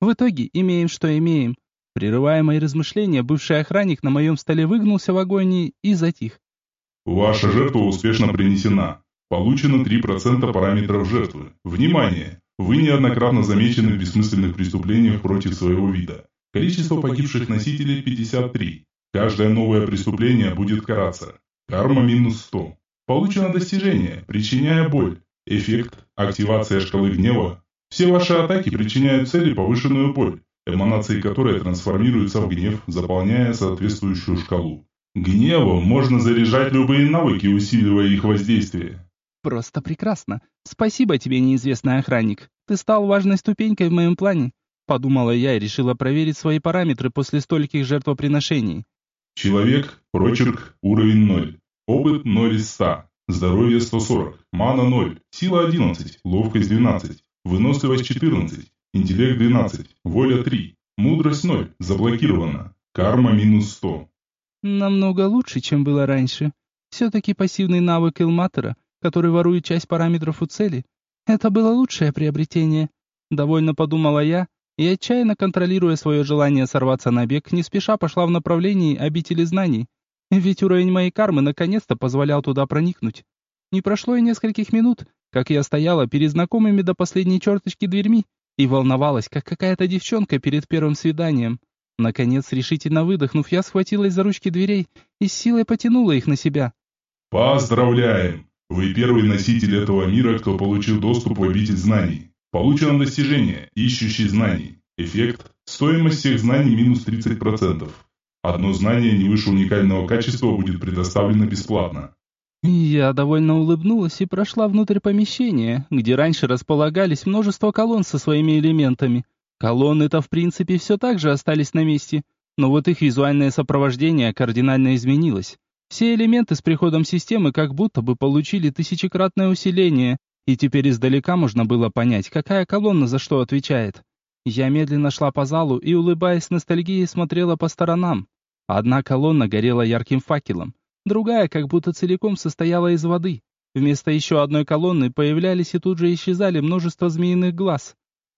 В итоге имеем, что имеем. Прерывая мои размышления, бывший охранник на моем столе выгнулся в агонии и затих. Ваша жертва успешно принесена. Получено 3% параметров жертвы. Внимание! Вы неоднократно замечены в бессмысленных преступлениях против своего вида. Количество погибших носителей 53. Каждое новое преступление будет караться. Карма минус 100. Получено достижение, причиняя боль. Эффект – активация шкалы гнева. Все ваши атаки причиняют цели повышенную боль, эманации которой трансформируются в гнев, заполняя соответствующую шкалу. Гневом можно заряжать любые навыки, усиливая их воздействие. Просто прекрасно. Спасибо тебе, неизвестный охранник. Ты стал важной ступенькой в моем плане. Подумала я и решила проверить свои параметры после стольких жертвоприношений. Человек, прочерк, уровень 0. Опыт 0 из 100. Здоровье 140. Мана 0. Сила 11. Ловкость 12. Выносливость 14. Интеллект 12. Воля 3. Мудрость 0. Заблокирована. Карма минус 100. Намного лучше, чем было раньше. Все-таки пассивный навык Элматера, который ворует часть параметров у цели, это было лучшее приобретение. Довольно подумала я и, отчаянно контролируя свое желание сорваться на бег, не спеша пошла в направлении обители знаний. Ведь уровень моей кармы наконец-то позволял туда проникнуть. Не прошло и нескольких минут, как я стояла перед знакомыми до последней черточки дверьми и волновалась, как какая-то девчонка перед первым свиданием. Наконец, решительно выдохнув, я схватилась за ручки дверей и с силой потянула их на себя. «Поздравляем! Вы первый носитель этого мира, кто получил доступ в обитель знаний. Получено достижение, ищущий знаний. Эффект – стоимость всех знаний минус 30%. Одно знание не выше уникального качества будет предоставлено бесплатно. Я довольно улыбнулась и прошла внутрь помещения, где раньше располагались множество колонн со своими элементами. Колонны-то в принципе все так же остались на месте, но вот их визуальное сопровождение кардинально изменилось. Все элементы с приходом системы как будто бы получили тысячекратное усиление, и теперь издалека можно было понять, какая колонна за что отвечает. Я медленно шла по залу и, улыбаясь ностальгией, смотрела по сторонам. Одна колонна горела ярким факелом, другая как будто целиком состояла из воды. Вместо еще одной колонны появлялись и тут же исчезали множество змеиных глаз.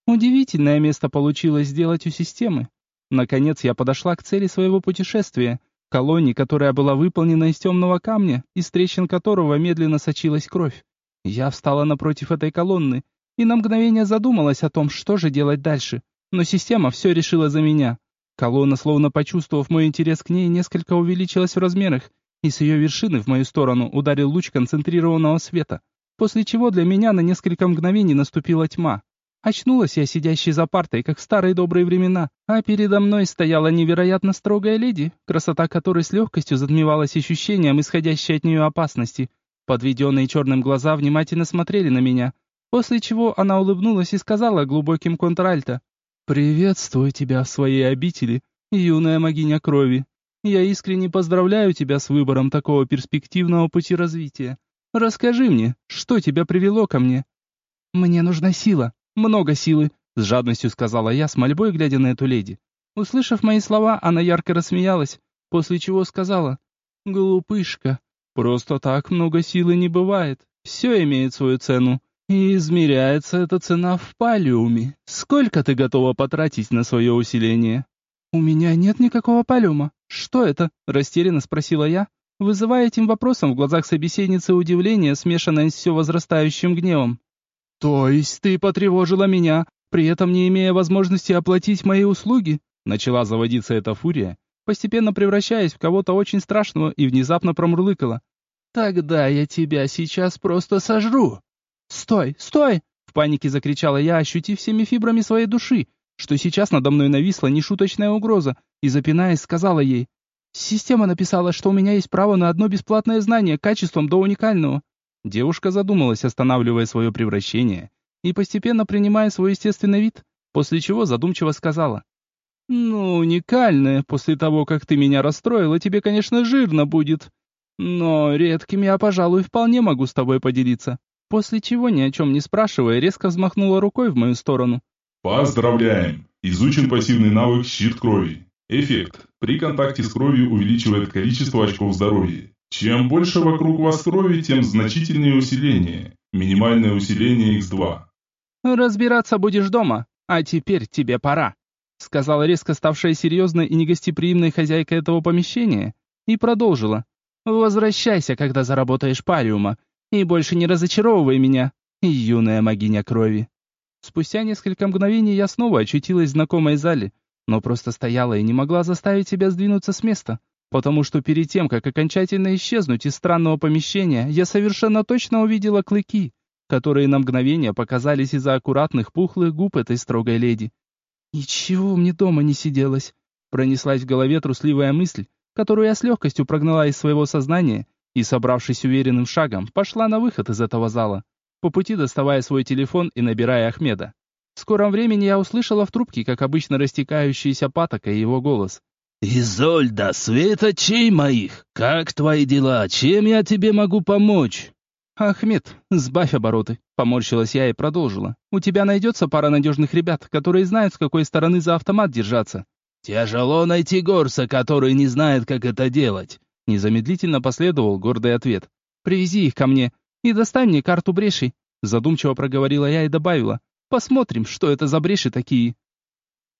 Удивительное место получилось сделать у системы. Наконец я подошла к цели своего путешествия, колонне, которая была выполнена из темного камня, из трещин которого медленно сочилась кровь. Я встала напротив этой колонны и на мгновение задумалась о том, что же делать дальше. Но система все решила за меня. Колонна, словно почувствовав мой интерес к ней, несколько увеличилась в размерах, и с ее вершины в мою сторону ударил луч концентрированного света, после чего для меня на несколько мгновений наступила тьма. Очнулась я, сидящей за партой, как в старые добрые времена, а передо мной стояла невероятно строгая леди, красота которой с легкостью затмевалась ощущением исходящей от нее опасности — Подведенные черным глаза внимательно смотрели на меня, после чего она улыбнулась и сказала глубоким контральто. «Приветствую тебя в своей обители, юная могиня крови. Я искренне поздравляю тебя с выбором такого перспективного пути развития. Расскажи мне, что тебя привело ко мне?» «Мне нужна сила, много силы», — с жадностью сказала я, с мольбой глядя на эту леди. Услышав мои слова, она ярко рассмеялась, после чего сказала, «Глупышка, Просто так много силы не бывает. Все имеет свою цену. И измеряется эта цена в палиуме. Сколько ты готова потратить на свое усиление? У меня нет никакого палиума. Что это? Растерянно спросила я, вызывая этим вопросом в глазах собеседницы удивление, смешанное с все возрастающим гневом. То есть ты потревожила меня, при этом не имея возможности оплатить мои услуги? Начала заводиться эта фурия, постепенно превращаясь в кого-то очень страшного и внезапно промурлыкала. «Тогда я тебя сейчас просто сожру!» «Стой, стой!» — в панике закричала я, ощутив всеми фибрами своей души, что сейчас надо мной нависла нешуточная угроза, и, запинаясь, сказала ей. «Система написала, что у меня есть право на одно бесплатное знание качеством до уникального». Девушка задумалась, останавливая свое превращение и постепенно принимая свой естественный вид, после чего задумчиво сказала. «Ну, уникальное, после того, как ты меня расстроила, тебе, конечно, жирно будет. Но редким я, пожалуй, вполне могу с тобой поделиться». После чего, ни о чем не спрашивая, резко взмахнула рукой в мою сторону. Поздравляем! Изучен пассивный навык «Щит крови». Эффект. При контакте с кровью увеличивает количество очков здоровья. Чем больше вокруг вас крови, тем значительнее усиление. Минимальное усиление x2. «Разбираться будешь дома», «А теперь тебе пора», — сказала резко ставшая серьезной и негостеприимной хозяйка этого помещения, и продолжила. «Возвращайся, когда заработаешь париума, и больше не разочаровывай меня, юная могиня крови». Спустя несколько мгновений я снова очутилась в знакомой зале, но просто стояла и не могла заставить себя сдвинуться с места, потому что перед тем, как окончательно исчезнуть из странного помещения, я совершенно точно увидела клыки, которые на мгновение показались из-за аккуратных пухлых губ этой строгой леди. «Ничего мне дома не сиделось», — пронеслась в голове трусливая мысль, которую я с легкостью прогнала из своего сознания и, собравшись уверенным шагом, пошла на выход из этого зала по пути доставая свой телефон и набирая Ахмеда. В скором времени я услышала в трубке, как обычно, растекающийся патока и его голос. «Изольда, светочей моих, как твои дела? Чем я тебе могу помочь?» «Ахмед, сбавь обороты», — поморщилась я и продолжила. «У тебя найдется пара надежных ребят, которые знают, с какой стороны за автомат держаться». «Тяжело найти горса, который не знает, как это делать», — незамедлительно последовал гордый ответ. «Привези их ко мне и достань мне карту брешей», задумчиво проговорила я и добавила. «Посмотрим, что это за бреши такие».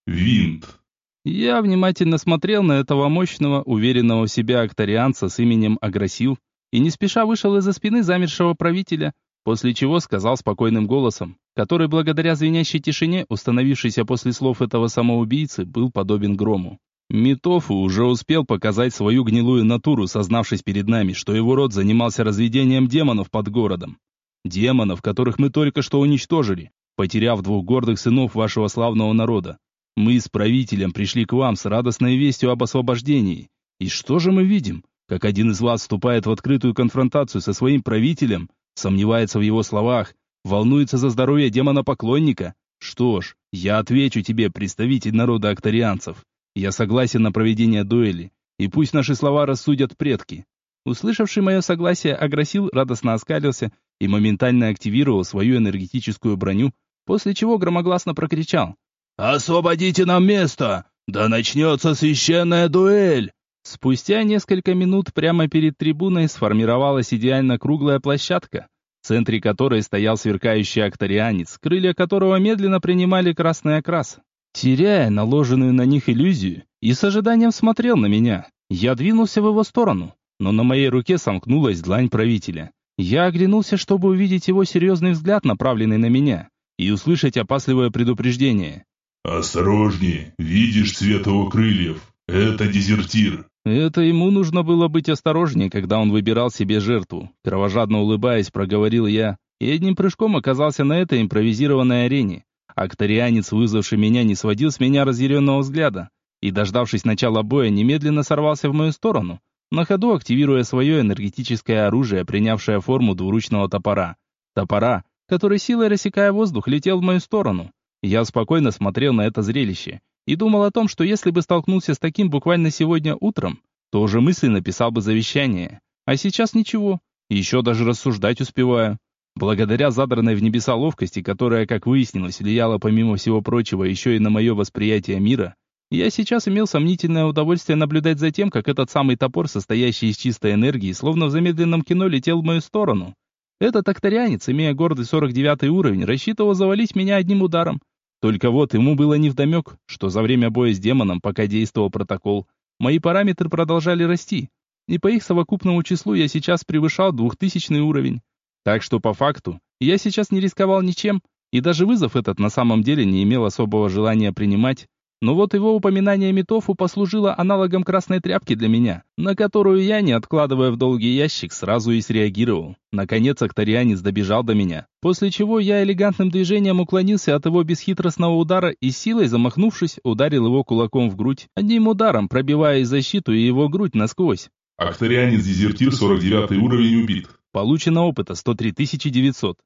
Винт. Я внимательно смотрел на этого мощного, уверенного в себя акторианца с именем Аграсил и не спеша вышел из-за спины замершего правителя, после чего сказал спокойным голосом, который благодаря звенящей тишине, установившейся после слов этого самоубийцы, был подобен грому. Митофу уже успел показать свою гнилую натуру, сознавшись перед нами, что его род занимался разведением демонов под городом. Демонов, которых мы только что уничтожили, потеряв двух гордых сынов вашего славного народа. Мы с правителем пришли к вам с радостной вестью об освобождении. И что же мы видим? Как один из вас вступает в открытую конфронтацию со своим правителем, сомневается в его словах, волнуется за здоровье демона-поклонника? Что ж, я отвечу тебе, представитель народа акторианцев. Я согласен на проведение дуэли, и пусть наши слова рассудят предки. Услышавший мое согласие, Аграсил радостно оскалился и моментально активировал свою энергетическую броню, после чего громогласно прокричал. «Освободите нам место! Да начнется священная дуэль!» Спустя несколько минут прямо перед трибуной сформировалась идеально круглая площадка, в центре которой стоял сверкающий акторианец, крылья которого медленно принимали красный окрас теряя наложенную на них иллюзию, и с ожиданием смотрел на меня. Я двинулся в его сторону, но на моей руке сомкнулась длань правителя. Я оглянулся, чтобы увидеть его серьезный взгляд, направленный на меня, и услышать опасливое предупреждение. «Осторожнее, видишь цвет его крыльев, это дезертир». Это ему нужно было быть осторожнее, когда он выбирал себе жертву. Кровожадно улыбаясь, проговорил я, и одним прыжком оказался на этой импровизированной арене. Акторианец, вызвавший меня, не сводил с меня разъяренного взгляда и, дождавшись начала боя, немедленно сорвался в мою сторону, на ходу активируя свое энергетическое оружие, принявшее форму двуручного топора. Топора, который силой рассекая воздух, летел в мою сторону. Я спокойно смотрел на это зрелище и думал о том, что если бы столкнулся с таким буквально сегодня утром, то уже мысленно писал бы завещание. А сейчас ничего, еще даже рассуждать успеваю. Благодаря задранной в небеса ловкости, которая, как выяснилось, влияла помимо всего прочего еще и на мое восприятие мира, я сейчас имел сомнительное удовольствие наблюдать за тем, как этот самый топор, состоящий из чистой энергии, словно в замедленном кино летел в мою сторону. Этот акторианец, имея гордый 49 уровень, рассчитывал завалить меня одним ударом. Только вот ему было невдомек, что за время боя с демоном, пока действовал протокол, мои параметры продолжали расти, и по их совокупному числу я сейчас превышал двухтысячный уровень. Так что по факту я сейчас не рисковал ничем, и даже вызов этот на самом деле не имел особого желания принимать, но вот его упоминание Митофу послужило аналогом красной тряпки для меня, на которую я, не откладывая в долгий ящик, сразу и среагировал. Наконец Акторианец добежал до меня, после чего я элегантным движением уклонился от его бесхитростного удара и силой, замахнувшись, ударил его кулаком в грудь, одним ударом пробивая защиту и его грудь насквозь. Акторианец-дезертир 49 уровень убит. Получено опыта 103 900.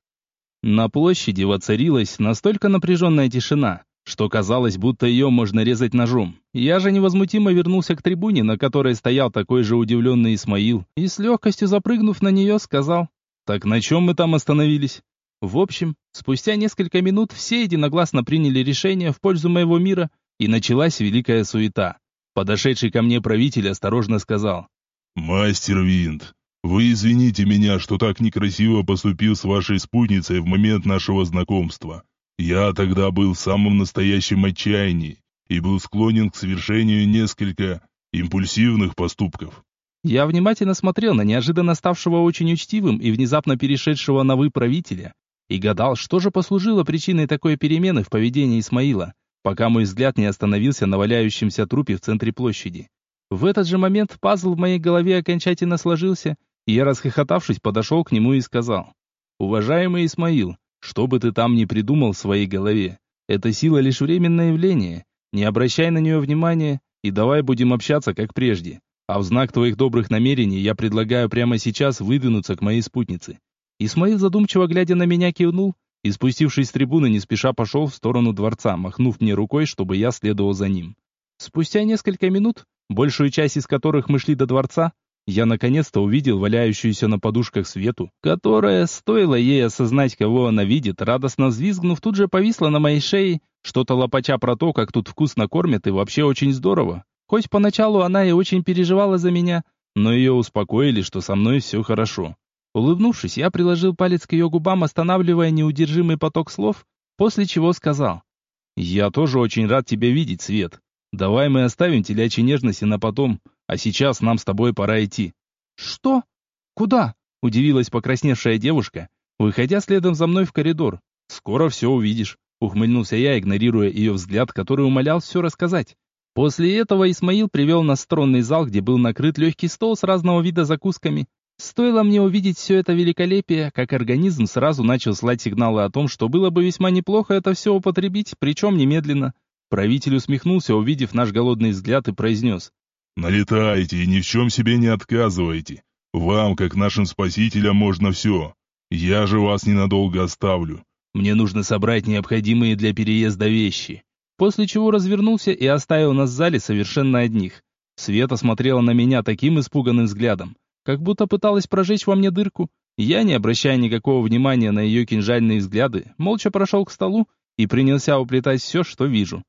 На площади воцарилась настолько напряженная тишина, что казалось, будто ее можно резать ножом. Я же невозмутимо вернулся к трибуне, на которой стоял такой же удивленный Исмаил, и с легкостью запрыгнув на нее, сказал, «Так на чем мы там остановились?» В общем, спустя несколько минут все единогласно приняли решение в пользу моего мира, и началась великая суета. Подошедший ко мне правитель осторожно сказал, «Мастер Винт, вы извините меня, что так некрасиво поступил с вашей спутницей в момент нашего знакомства. Я тогда был в самом настоящем отчаянии и был склонен к совершению несколько импульсивных поступков. Я внимательно смотрел на неожиданно ставшего очень учтивым и внезапно перешедшего на «вы» правителя и гадал, что же послужило причиной такой перемены в поведении Исмаила, пока мой взгляд не остановился на валяющемся трупе в центре площади. В этот же момент пазл в моей голове окончательно сложился, я, расхохотавшись, подошел к нему и сказал, «Уважаемый Исмаил, что бы ты там ни придумал в своей голове, эта сила лишь временное явление, не обращай на нее внимания и давай будем общаться как прежде. А в знак твоих добрых намерений я предлагаю прямо сейчас выдвинуться к моей спутнице. Исмаил, задумчиво глядя на меня, кивнул и, спустившись с трибуны, не спеша пошел в сторону дворца, махнув мне рукой, чтобы я следовал за ним. Спустя несколько минут, большую часть из которых мы шли до дворца, я наконец-то увидел валяющуюся на подушках Свету, которая, стоило ей осознать, кого она видит, радостно взвизгнув, тут же повисла на моей шее, что-то лопача про то, как тут вкусно кормят и вообще очень здорово. Хоть поначалу она и очень переживала за меня, но ее успокоили, что со мной все хорошо. Улыбнувшись, я приложил палец к ее губам, останавливая неудержимый поток слов, после чего сказал. «Я тоже очень рад тебя видеть, Свет. Давай мы оставим телячьи нежности на потом, а сейчас нам с тобой пора идти». «Что? Куда?» — удивилась покрасневшая девушка, выходя следом за мной в коридор. «Скоро все увидишь», — ухмыльнулся я, игнорируя ее взгляд, который умолял все рассказать. После этого Исмаил привел нас в стронный зал, где был накрыт легкий стол с разного вида закусками, Стоило мне увидеть все это великолепие, как организм сразу начал слать сигналы о том, что было бы весьма неплохо это все употребить, причем немедленно. Правитель усмехнулся, увидев наш голодный взгляд, и произнес. «Налетайте и ни в чем себе не отказывайте. Вам, как нашим спасителям, можно все. Я же вас ненадолго оставлю. Мне нужно собрать необходимые для переезда вещи». После чего развернулся и оставил нас в зале совершенно одних. Света смотрела на меня таким испуганным взглядом, как будто пыталась прожечь во мне дырку. Я, не обращая никакого внимания на ее кинжальные взгляды, молча прошел к столу и принялся уплетать все, что вижу.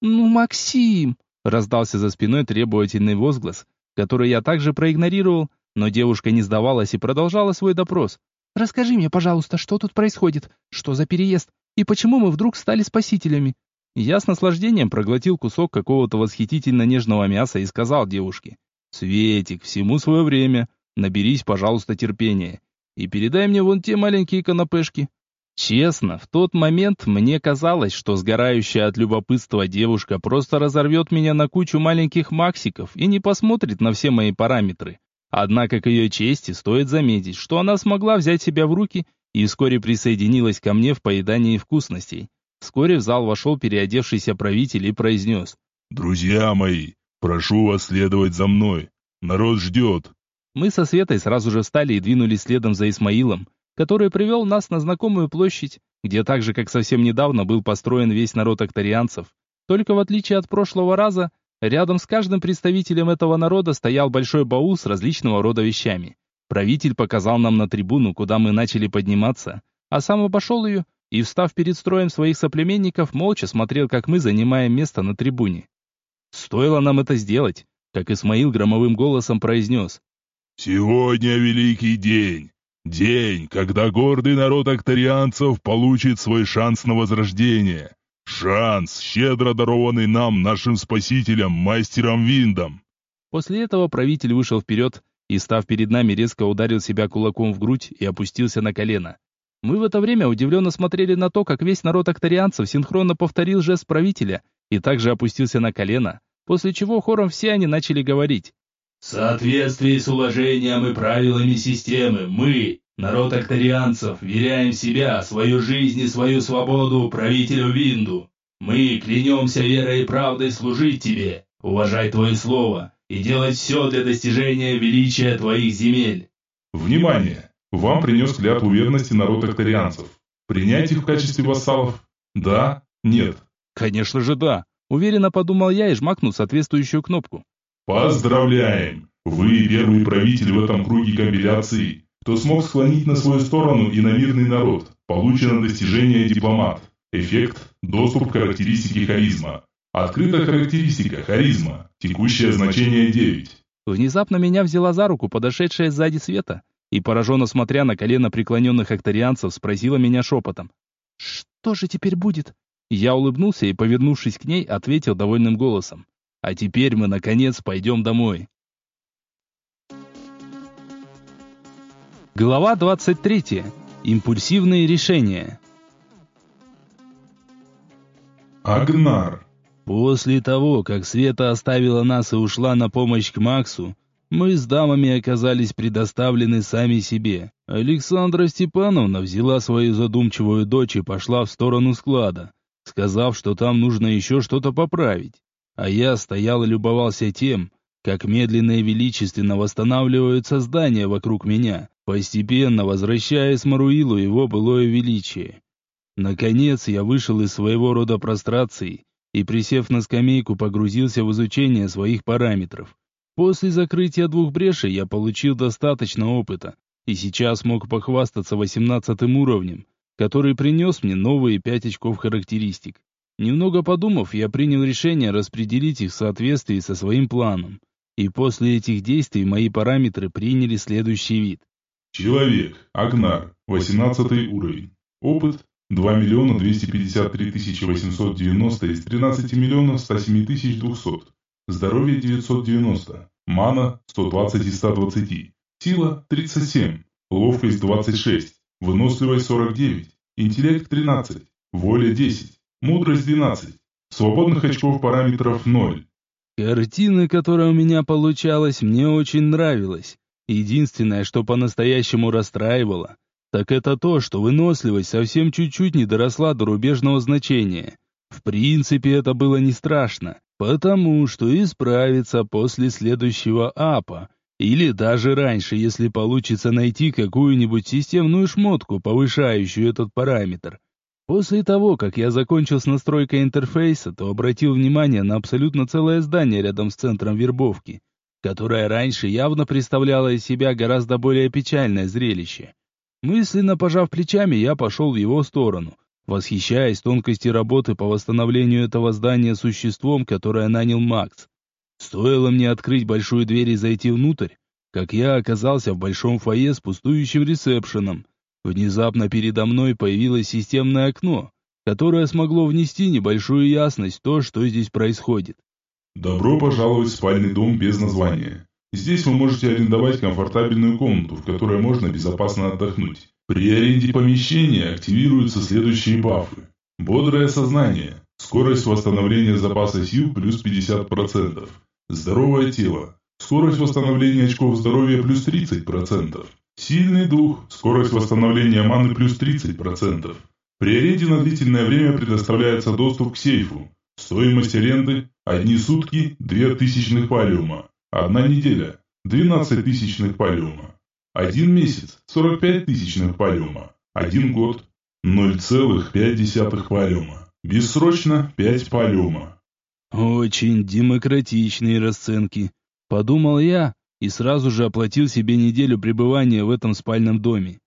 «Ну, Максим!» — раздался за спиной требовательный возглас, который я также проигнорировал, но девушка не сдавалась и продолжала свой допрос. «Расскажи мне, пожалуйста, что тут происходит? Что за переезд? И почему мы вдруг стали спасителями?» Я с наслаждением проглотил кусок какого-то восхитительно нежного мяса и сказал девушке. «Светик, всему свое время. Наберись, пожалуйста, терпения. И передай мне вон те маленькие канапешки. Честно, в тот момент мне казалось, что сгорающая от любопытства девушка просто разорвет меня на кучу маленьких максиков и не посмотрит на все мои параметры. Однако к ее чести стоит заметить, что она смогла взять себя в руки и вскоре присоединилась ко мне в поедании вкусностей. Вскоре в зал вошел переодевшийся правитель и произнес. «Друзья мои, прошу вас следовать за мной. Народ ждет». Мы со Светой сразу же встали и двинулись следом за Исмаилом, который привел нас на знакомую площадь, где так же, как совсем недавно, был построен весь народ акторианцев. Только в отличие от прошлого раза, рядом с каждым представителем этого народа стоял большой баул с различного рода вещами. Правитель показал нам на трибуну, куда мы начали подниматься, а сам обошел ее и, встав перед строем своих соплеменников, молча смотрел, как мы занимаем место на трибуне. Стоило нам это сделать, как Исмаил громовым голосом произнес. Сегодня великий день. День, когда гордый народ акторианцев получит свой шанс на возрождение. Шанс, щедро дарованный нам, нашим спасителем, мастером Виндом. После этого правитель вышел вперед и, став перед нами, резко ударил себя кулаком в грудь и опустился на колено. Мы в это время удивленно смотрели на то, как весь народ акторианцев синхронно повторил жест правителя и также опустился на колено, после чего хором все они начали говорить. В соответствии с уважением и правилами системы, мы, народ акторианцев, веряем себя, свою жизнь и свою свободу правителю Винду. Мы клянемся верой и правдой служить тебе, уважать твое слово и делать все для достижения величия твоих земель. Внимание! Вам принес клятву верности народ акторианцев. Принять их в качестве вассалов? Да? Нет? Конечно же да. Уверенно подумал я и жмакнул соответствующую кнопку. Поздравляем! Вы первый правитель в этом круге комбиляции, кто смог склонить на свою сторону иномирный народ. Получено достижение дипломат. Эффект – доступ к характеристике харизма. Открыта характеристика харизма. Текущее значение 9. Внезапно меня взяла за руку подошедшая сзади Света и, пораженно смотря на колено преклоненных акторианцев, спросила меня шепотом. Что же теперь будет? Я улыбнулся и, повернувшись к ней, ответил довольным голосом. А теперь мы, наконец, пойдем домой. Глава 23. Импульсивные решения. Агнар. После того, как Света оставила нас и ушла на помощь к Максу, мы с дамами оказались предоставлены сами себе. Александра Степановна взяла свою задумчивую дочь и пошла в сторону склада, сказав, что там нужно еще что-то поправить. А я стоял и любовался тем, как медленно и величественно восстанавливаются здания вокруг меня, постепенно возвращая Смаруилу его былое величие. Наконец я вышел из своего рода прострации и, присев на скамейку, погрузился в изучение своих параметров. После закрытия двух брешей я получил достаточно опыта, и сейчас мог похвастаться восемнадцатым уровнем, который принес мне новые пять очков характеристик. Немного подумав, я принял решение распределить их в соответствии со своим планом. И после этих действий мои параметры приняли следующий вид. Человек. Агнар. 18 уровень. Опыт 2 миллиона 253 тысячи 890 из 13 миллионов 107 тысяч 200. Здоровье 990. Мана 120 из 120. Сила 37. Ловкость 26. Выносливость 49. Интеллект 13. Воля 10. Мудрость 12. Свободных очков параметров 0. Картина, которая у меня получалась, мне очень нравилась. Единственное, что по-настоящему расстраивало, так это то, что выносливость совсем чуть-чуть не доросла до рубежного значения. В принципе, это было не страшно, потому что исправиться после следующего апа, или даже раньше, если получится найти какую-нибудь системную шмотку, повышающую этот параметр. После того, как я закончил с настройкой интерфейса, то обратил внимание на абсолютно целое здание рядом с центром вербовки которая раньше явно представляла из себя гораздо более печальное зрелище. Мысленно пожав плечами, я пошел в его сторону, восхищаясь тонкостью работы по восстановлению этого здания существом, которое нанял Макс. Стоило мне открыть большую дверь и зайти внутрь, как я оказался в большом фойе с пустующим ресепшеном. Внезапно передо мной появилось системное окно, которое смогло внести небольшую ясность в то, что здесь происходит. Добро пожаловать в спальный дом без названия. Здесь вы можете арендовать комфортабельную комнату, в которой можно безопасно отдохнуть. При аренде помещения активируются следующие бафы. Бодрое сознание, скорость восстановления запаса сил плюс 50%, здоровое тело, скорость восстановления очков здоровья плюс 30%, сильный дух, скорость восстановления маны плюс 30%. При аренде на длительное время предоставляется доступ к сейфу, Стоимость аренды – одни сутки – две тысячных палиума, одна неделя – 12 тысячных палиума, один месяц – 45 тысячных палиума, один год – 0,5 палиума, бессрочно – 5 палиума. Очень демократичные расценки, подумал я и сразу же оплатил себе неделю пребывания в этом спальном доме.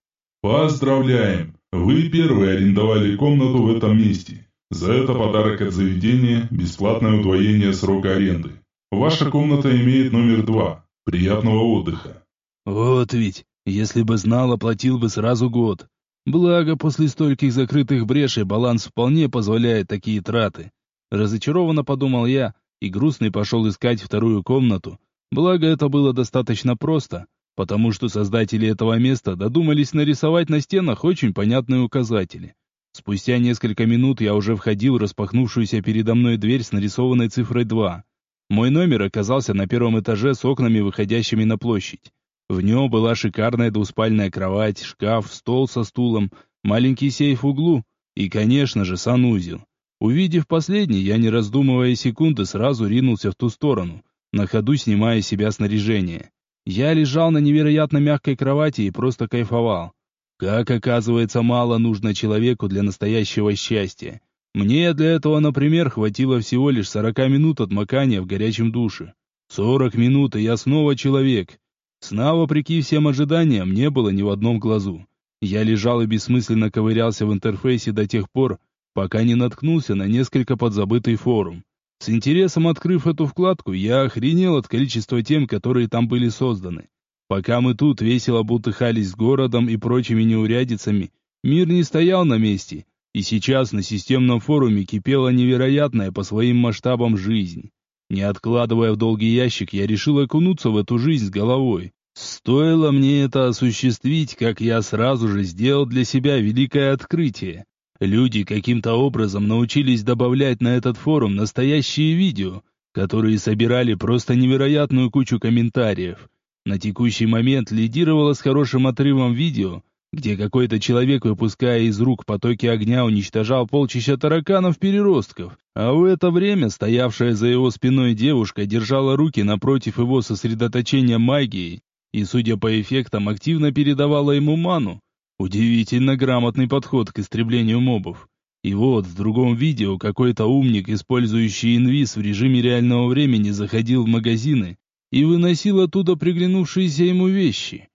Поздравляем! Вы первые арендовали комнату в этом месте. За это подарок от заведения – бесплатное удвоение срока аренды. Ваша комната имеет номер два. Приятного отдыха. Вот ведь, если бы знал, оплатил бы сразу год. Благо, после стольких закрытых брешей баланс вполне позволяет такие траты. Разочарованно подумал я, и грустный пошел искать вторую комнату. Благо, это было достаточно просто, потому что создатели этого места додумались нарисовать на стенах очень понятные указатели. Спустя несколько минут я уже входил в распахнувшуюся передо мной дверь с нарисованной цифрой 2. Мой номер оказался на первом этаже с окнами, выходящими на площадь. В нем была шикарная двуспальная кровать, шкаф, стол со стулом, маленький сейф в углу и, конечно же, санузел. Увидев последний, я, не раздумывая секунды, сразу ринулся в ту сторону, на ходу снимая с себя снаряжение. Я лежал на невероятно мягкой кровати и просто кайфовал. Как оказывается, мало нужно человеку для настоящего счастья. Мне для этого, например, хватило всего лишь 40 минут отмокания в горячем душе. 40 минут, и я снова человек. Сна, вопреки всем ожиданиям, не было ни в одном глазу. Я лежал и бессмысленно ковырялся в интерфейсе до тех пор, пока не наткнулся на несколько подзабытый форум. С интересом открыв эту вкладку, я охренел от количества тем, которые там были созданы. Пока мы тут весело бутыхались с городом и прочими неурядицами, мир не стоял на месте, И сейчас на системном форуме кипела невероятная по своим масштабам жизнь. Не откладывая в долгий ящик, я решил окунуться в эту жизнь с головой. Стоило мне это осуществить, как я сразу же сделал для себя великое открытие. Люди каким-то образом научились добавлять на этот форум настоящие видео, которые собирали просто невероятную кучу комментариев. На текущий момент лидировало с хорошим отрывом видео, где какой-то человек, выпуская из рук потоки огня, уничтожал полчища тараканов-переростков, а в это время стоявшая за его спиной девушка держала руки напротив его сосредоточения магии и, судя по эффектам, активно передавала ему ману. Удивительно грамотный подход к истреблению мобов. И вот в другом видео какой-то умник, использующий инвиз в режиме реального времени, заходил в магазины и выносил оттуда приглянувшиеся ему вещи.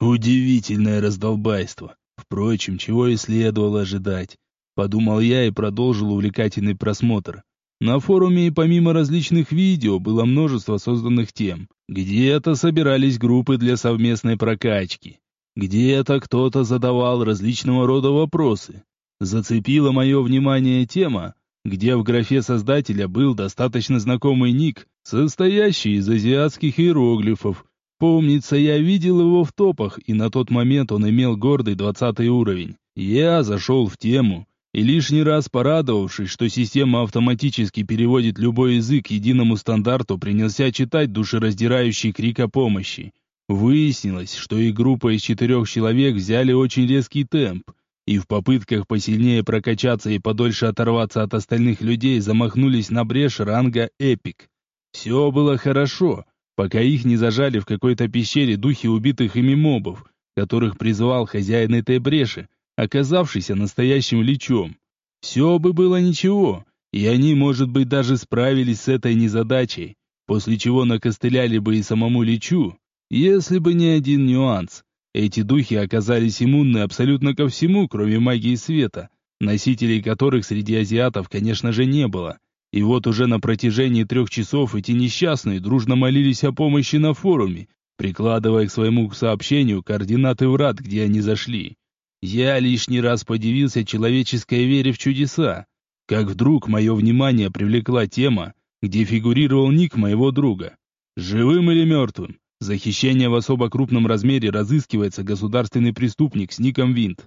Удивительное раздолбайство. Впрочем, чего и следовало ожидать. Подумал я и продолжил увлекательный просмотр. На форуме и помимо различных видео было множество созданных тем. Где-то собирались группы для совместной прокачки. Где-то кто-то задавал различного рода вопросы. Зацепила мое внимание тема, где в графе создателя был достаточно знакомый ник, состоящий из азиатских иероглифов, Помнится, я видел его в топах, и на тот момент он имел гордый двадцатый уровень. Я зашел в тему, и лишний раз порадовавшись, что система автоматически переводит любой язык единому стандарту, принялся читать душераздирающий крик о помощи. Выяснилось, что и группа из четырех человек взяли очень резкий темп, и в попытках посильнее прокачаться и подольше оторваться от остальных людей замахнулись на брешь ранга «Эпик». Все было хорошо, пока их не зажали в какой-то пещере духи убитых ими мобов, которых призвал хозяин этой бреши, оказавшийся настоящим личом. Все бы было ничего, и они, может быть, даже справились с этой незадачей, после чего накостыляли бы и самому личу, если бы не один нюанс. Эти духи оказались иммунны абсолютно ко всему, кроме магии света, носителей которых среди азиатов, конечно же, не было. И вот уже на протяжении трех часов эти несчастные дружно молились о помощи на форуме, прикладывая к своему сообщению координаты врат, где они зашли. Я лишний раз подивился человеческой вере в чудеса, как вдруг мое внимание привлекла тема, где фигурировал ник моего друга. Живым или мертвым? За хищение в особо крупном размере разыскивается государственный преступник с ником Винт.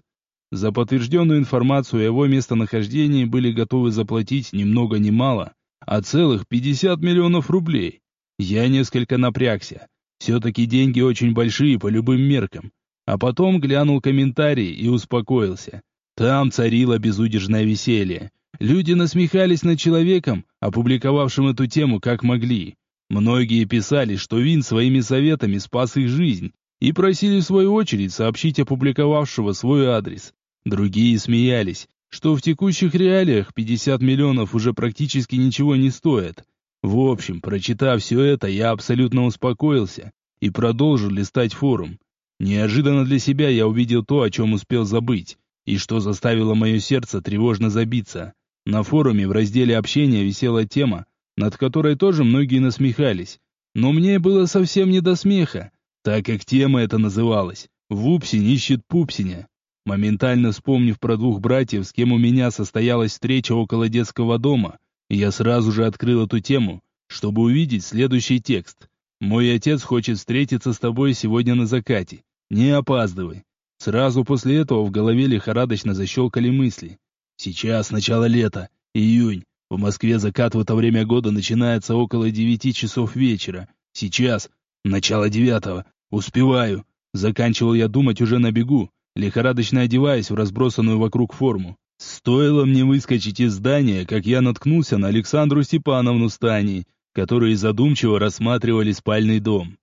За подтвержденную информацию о его местонахождении были готовы заплатить ни много ни мало, а целых 50 миллионов рублей. Я несколько напрягся. Все-таки деньги очень большие по любым меркам. А потом глянул комментарии и успокоился. Там царило безудержное веселье. Люди насмехались над человеком, опубликовавшим эту тему как могли. Многие писали, что Вин своими советами спас их жизнь, и просили в свою очередь сообщить опубликовавшего свой адрес. Другие смеялись, что в текущих реалиях 50 миллионов уже практически ничего не стоят. В общем, прочитав все это, я абсолютно успокоился и продолжил листать форум. Неожиданно для себя я увидел то, о чем успел забыть, и что заставило мое сердце тревожно забиться. На форуме в разделе общения висела тема, над которой тоже многие насмехались. Но мне было совсем не до смеха, так как тема эта называлась «Вупсень ищет пупсиня». Моментально вспомнив про двух братьев, с кем у меня состоялась встреча около детского дома, я сразу же открыл эту тему, чтобы увидеть следующий текст. «Мой отец хочет встретиться с тобой сегодня на закате. Не опаздывай». Сразу после этого в голове лихорадочно защелкали мысли. Сейчас начало лета, июнь. В Москве закат в это время года начинается около девяти часов вечера. Сейчас начало девятого. Успеваю. Заканчивал я думать уже на бегу, лихорадочно одеваясь в разбросанную вокруг форму. Стоило мне выскочить из здания, как я наткнулся на Александру Степановну с Таней, которые задумчиво рассматривали спальный дом.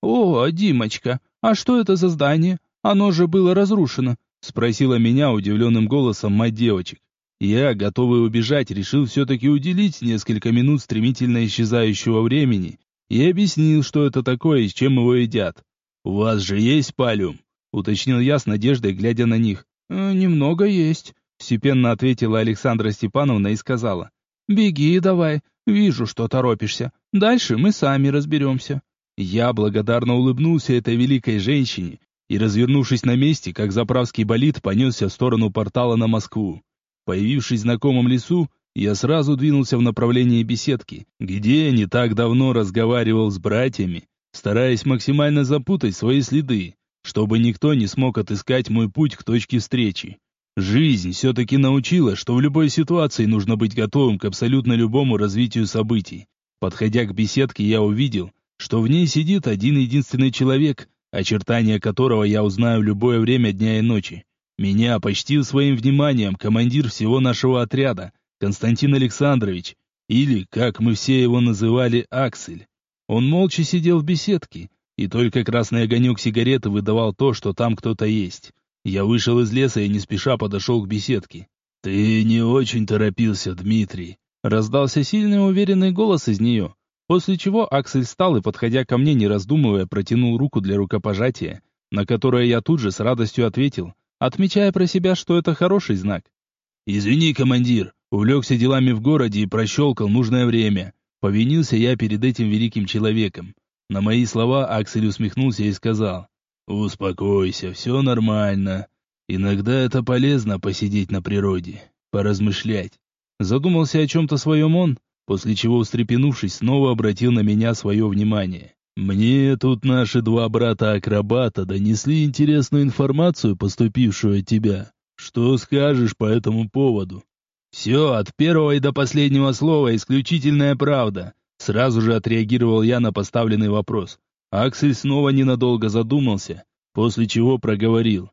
«О, Димочка, а что это за здание? Оно же было разрушено», спросила меня удивленным голосом мать девочек. Я, готовый убежать, решил все-таки уделить несколько минут стремительно исчезающего времени и объяснил, что это такое и с чем его едят. «У вас же есть палюм?» уточнил я с надеждой, глядя на них. «Э, «Немного есть», — степенно ответила Александра Степановна и сказала. «Беги давай, вижу, что торопишься. Дальше мы сами разберемся». Я благодарно улыбнулся этой великой женщине и, развернувшись на месте, как заправский болид, понесся в сторону портала на Москву. Появившись в знакомом лесу, я сразу двинулся в направлении беседки, где не так давно разговаривал с братьями, стараясь максимально запутать свои следы, чтобы никто не смог отыскать мой путь к точке встречи. Жизнь все-таки научила, что в любой ситуации нужно быть готовым к абсолютно любому развитию событий. Подходя к беседке, я увидел, что в ней сидит один единственный человек, очертания которого я узнаю в любое время дня и ночи. Меня почтил своим вниманием командир всего нашего отряда, Константин Александрович, или, как мы все его называли, Аксель. Он молча сидел в беседке, и только красный огонек сигареты выдавал то, что там кто-то есть. Я вышел из леса и не спеша подошел к беседке. «Ты не очень торопился, Дмитрий», — раздался сильный уверенный голос из нее, после чего Аксель встал и, подходя ко мне, не раздумывая, протянул руку для рукопожатия, на которое я тут же с радостью ответил, отмечая про себя, что это хороший знак. «Извини, командир, Увлекся делами в городе и прощелкал нужное время. Повинился я перед этим великим человеком. На мои слова Аксель усмехнулся и сказал, «Успокойся, все нормально. Иногда это полезно посидеть на природе, поразмышлять». Задумался о чем-то своем он, после чего, встрепенувшись, снова обратил на меня свое внимание. «Мне тут наши два брата-акробата донесли интересную информацию, поступившую от тебя. Что скажешь по этому поводу?» «Все, от первого и до последнего слова исключительная правда», сразу же отреагировал я на поставленный вопрос. Аксель снова ненадолго задумался, после чего проговорил.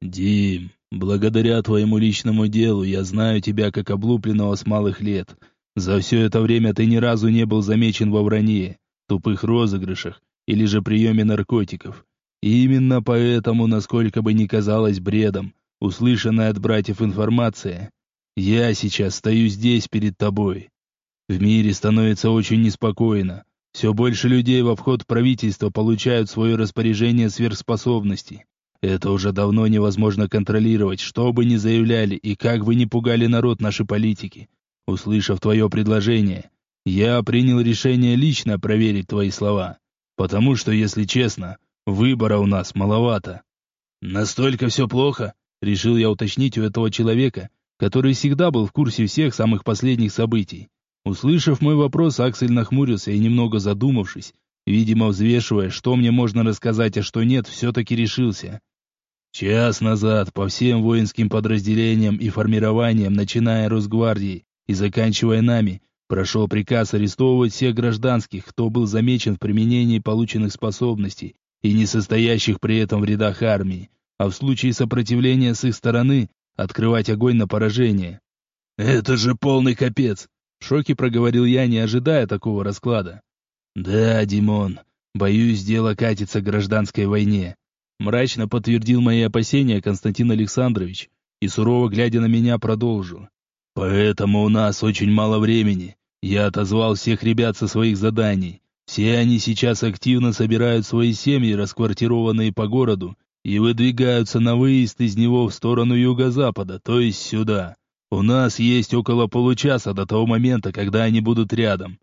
«Дим, благодаря твоему личному делу я знаю тебя как облупленного с малых лет. За все это время ты ни разу не был замечен во вранье, тупых розыгрышах или же приеме наркотиков. И именно поэтому, насколько бы ни казалось бредом, услышанная от братьев информация я сейчас стою здесь перед тобой. В мире становится очень неспокойно. Все больше людей в обход правительства получают свое распоряжение сверхспособностей. Это уже давно невозможно контролировать, что бы ни заявляли и как бы ни пугали народ наши политики. Услышав твое предложение, я принял решение лично проверить твои слова. Потому что, если честно, выбора у нас маловато. Настолько все плохо, решил я уточнить у этого человека, который всегда был в курсе всех самых последних событий. Услышав мой вопрос, Аксель нахмурился и, немного задумавшись, видимо, взвешивая, что мне можно рассказать, а что нет, все-таки решился. Час назад по всем воинским подразделениям и формированиям, начиная Росгвардией и заканчивая нами, прошел приказ арестовывать всех гражданских, кто был замечен в применении полученных способностей и не состоящих при этом в рядах армии, а в случае сопротивления с их стороны открывать огонь на поражение. «Это же полный капец!» В шоке проговорил я, не ожидая такого расклада. «Да, Димон, боюсь, дело катится к гражданской войне», мрачно подтвердил мои опасения Константин Александрович и, сурово глядя на меня, продолжил. «Поэтому у нас очень мало времени. Я отозвал всех ребят со своих заданий. Все они сейчас активно собирают свои семьи, расквартированные по городу, и выдвигаются на выезд из него в сторону юго-запада, то есть сюда. У нас есть около получаса до того момента, когда они будут рядом.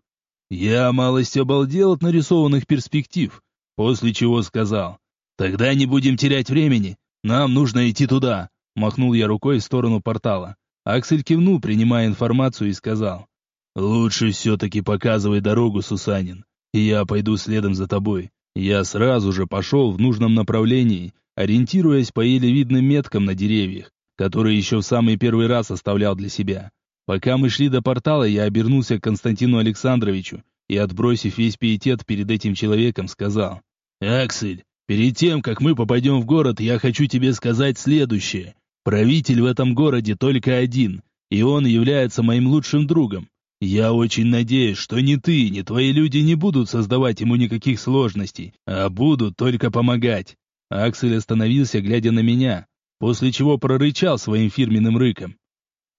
Я малость обалдел от нарисованных перспектив, после чего сказал, «Тогда не будем терять времени, нам нужно идти туда», махнул я рукой в сторону портала. Аксель кивнул, принимая информацию, и сказал, «Лучше все-таки показывай дорогу, Сусанин, и я пойду следом за тобой». Я сразу же пошел в нужном направлении ориентируясь по еле видным меткам на деревьях, которые еще в самый первый раз оставлял для себя. Пока мы шли до портала, я обернулся к Константину Александровичу и, отбросив весь пиетет перед этим человеком, сказал, «Аксель, перед тем, как мы попадем в город, я хочу тебе сказать следующее. Правитель в этом городе только один, и он является моим лучшим другом. Я очень надеюсь, что ни ты, ни твои люди не будут создавать ему никаких сложностей, а будут только помогать. Аксель остановился, глядя на меня, после чего прорычал своим фирменным рыком.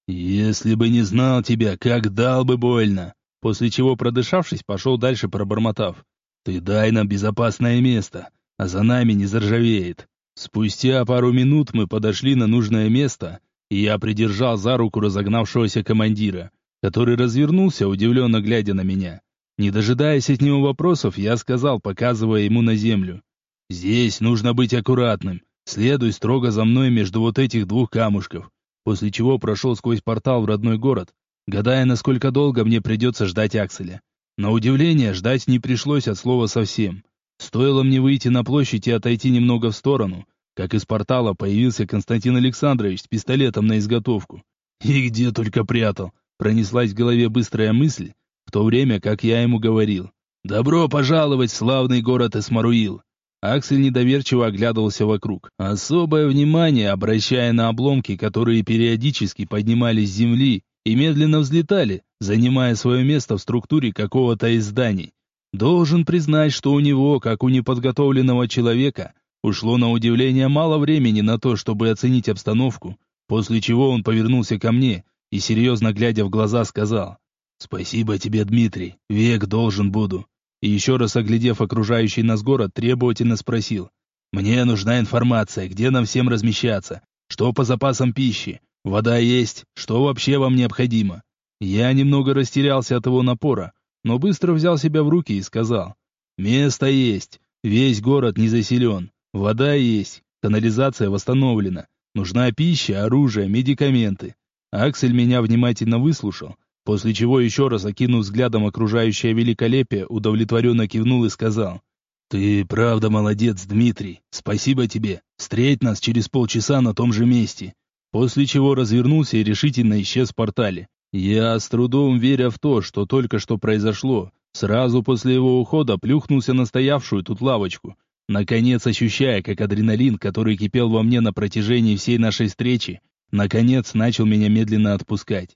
«Если бы не знал тебя, как дал бы больно!» После чего, продышавшись, пошел дальше, пробормотав. «Ты дай нам безопасное место, а за нами не заржавеет». Спустя пару минут мы подошли на нужное место, и я придержал за руку разогнавшегося командира, который развернулся, удивленно глядя на меня. Не дожидаясь от него вопросов, я сказал, показывая ему на землю. Здесь нужно быть аккуратным. Следуй строго за мной между вот этих двух камушков. после чего прошел сквозь портал в родной город, гадая, насколько долго мне придется ждать Акселя. На удивление, ждать не пришлось от слова совсем. Стоило мне выйти на площадь и отойти немного в сторону, как из портала появился Константин Александрович с пистолетом на изготовку. И где только прятал, пронеслась в голове быстрая мысль, в то время как я ему говорил. «Добро пожаловать в славный город Эсмаруил!» Аксель недоверчиво оглядывался вокруг, особое внимание обращая на обломки, которые периодически поднимались с земли и медленно взлетали, занимая свое место в структуре какого-то из зданий. Должен признать, что у него, как у неподготовленного человека, ушло на удивление мало времени на то, чтобы оценить обстановку, после чего он повернулся ко мне и, серьезно глядя в глаза, сказал «Спасибо тебе, Дмитрий, век должен буду». И еще раз оглядев окружающий нас город, требовательно спросил «Мне нужна информация, где нам всем размещаться, что по запасам пищи, вода есть, что вообще вам необходимо». Я немного растерялся от его напора, но быстро взял себя в руки и сказал, «Место есть, весь город не заселен, вода есть, канализация восстановлена, нужна пища, оружие, медикаменты». Аксель меня внимательно выслушал, после чего еще раз окинув взглядом окружающее великолепие, удовлетворенно кивнул и сказал, «Ты правда молодец, Дмитрий, спасибо тебе, встреть нас через полчаса на том же месте». После чего развернулся и решительно исчез в портале. Я, с трудом веря в то, что только что произошло, сразу после его ухода плюхнулся на стоявшую тут лавочку, наконец ощущая, как адреналин, который кипел во мне на протяжении всей нашей встречи, наконец начал меня медленно отпускать.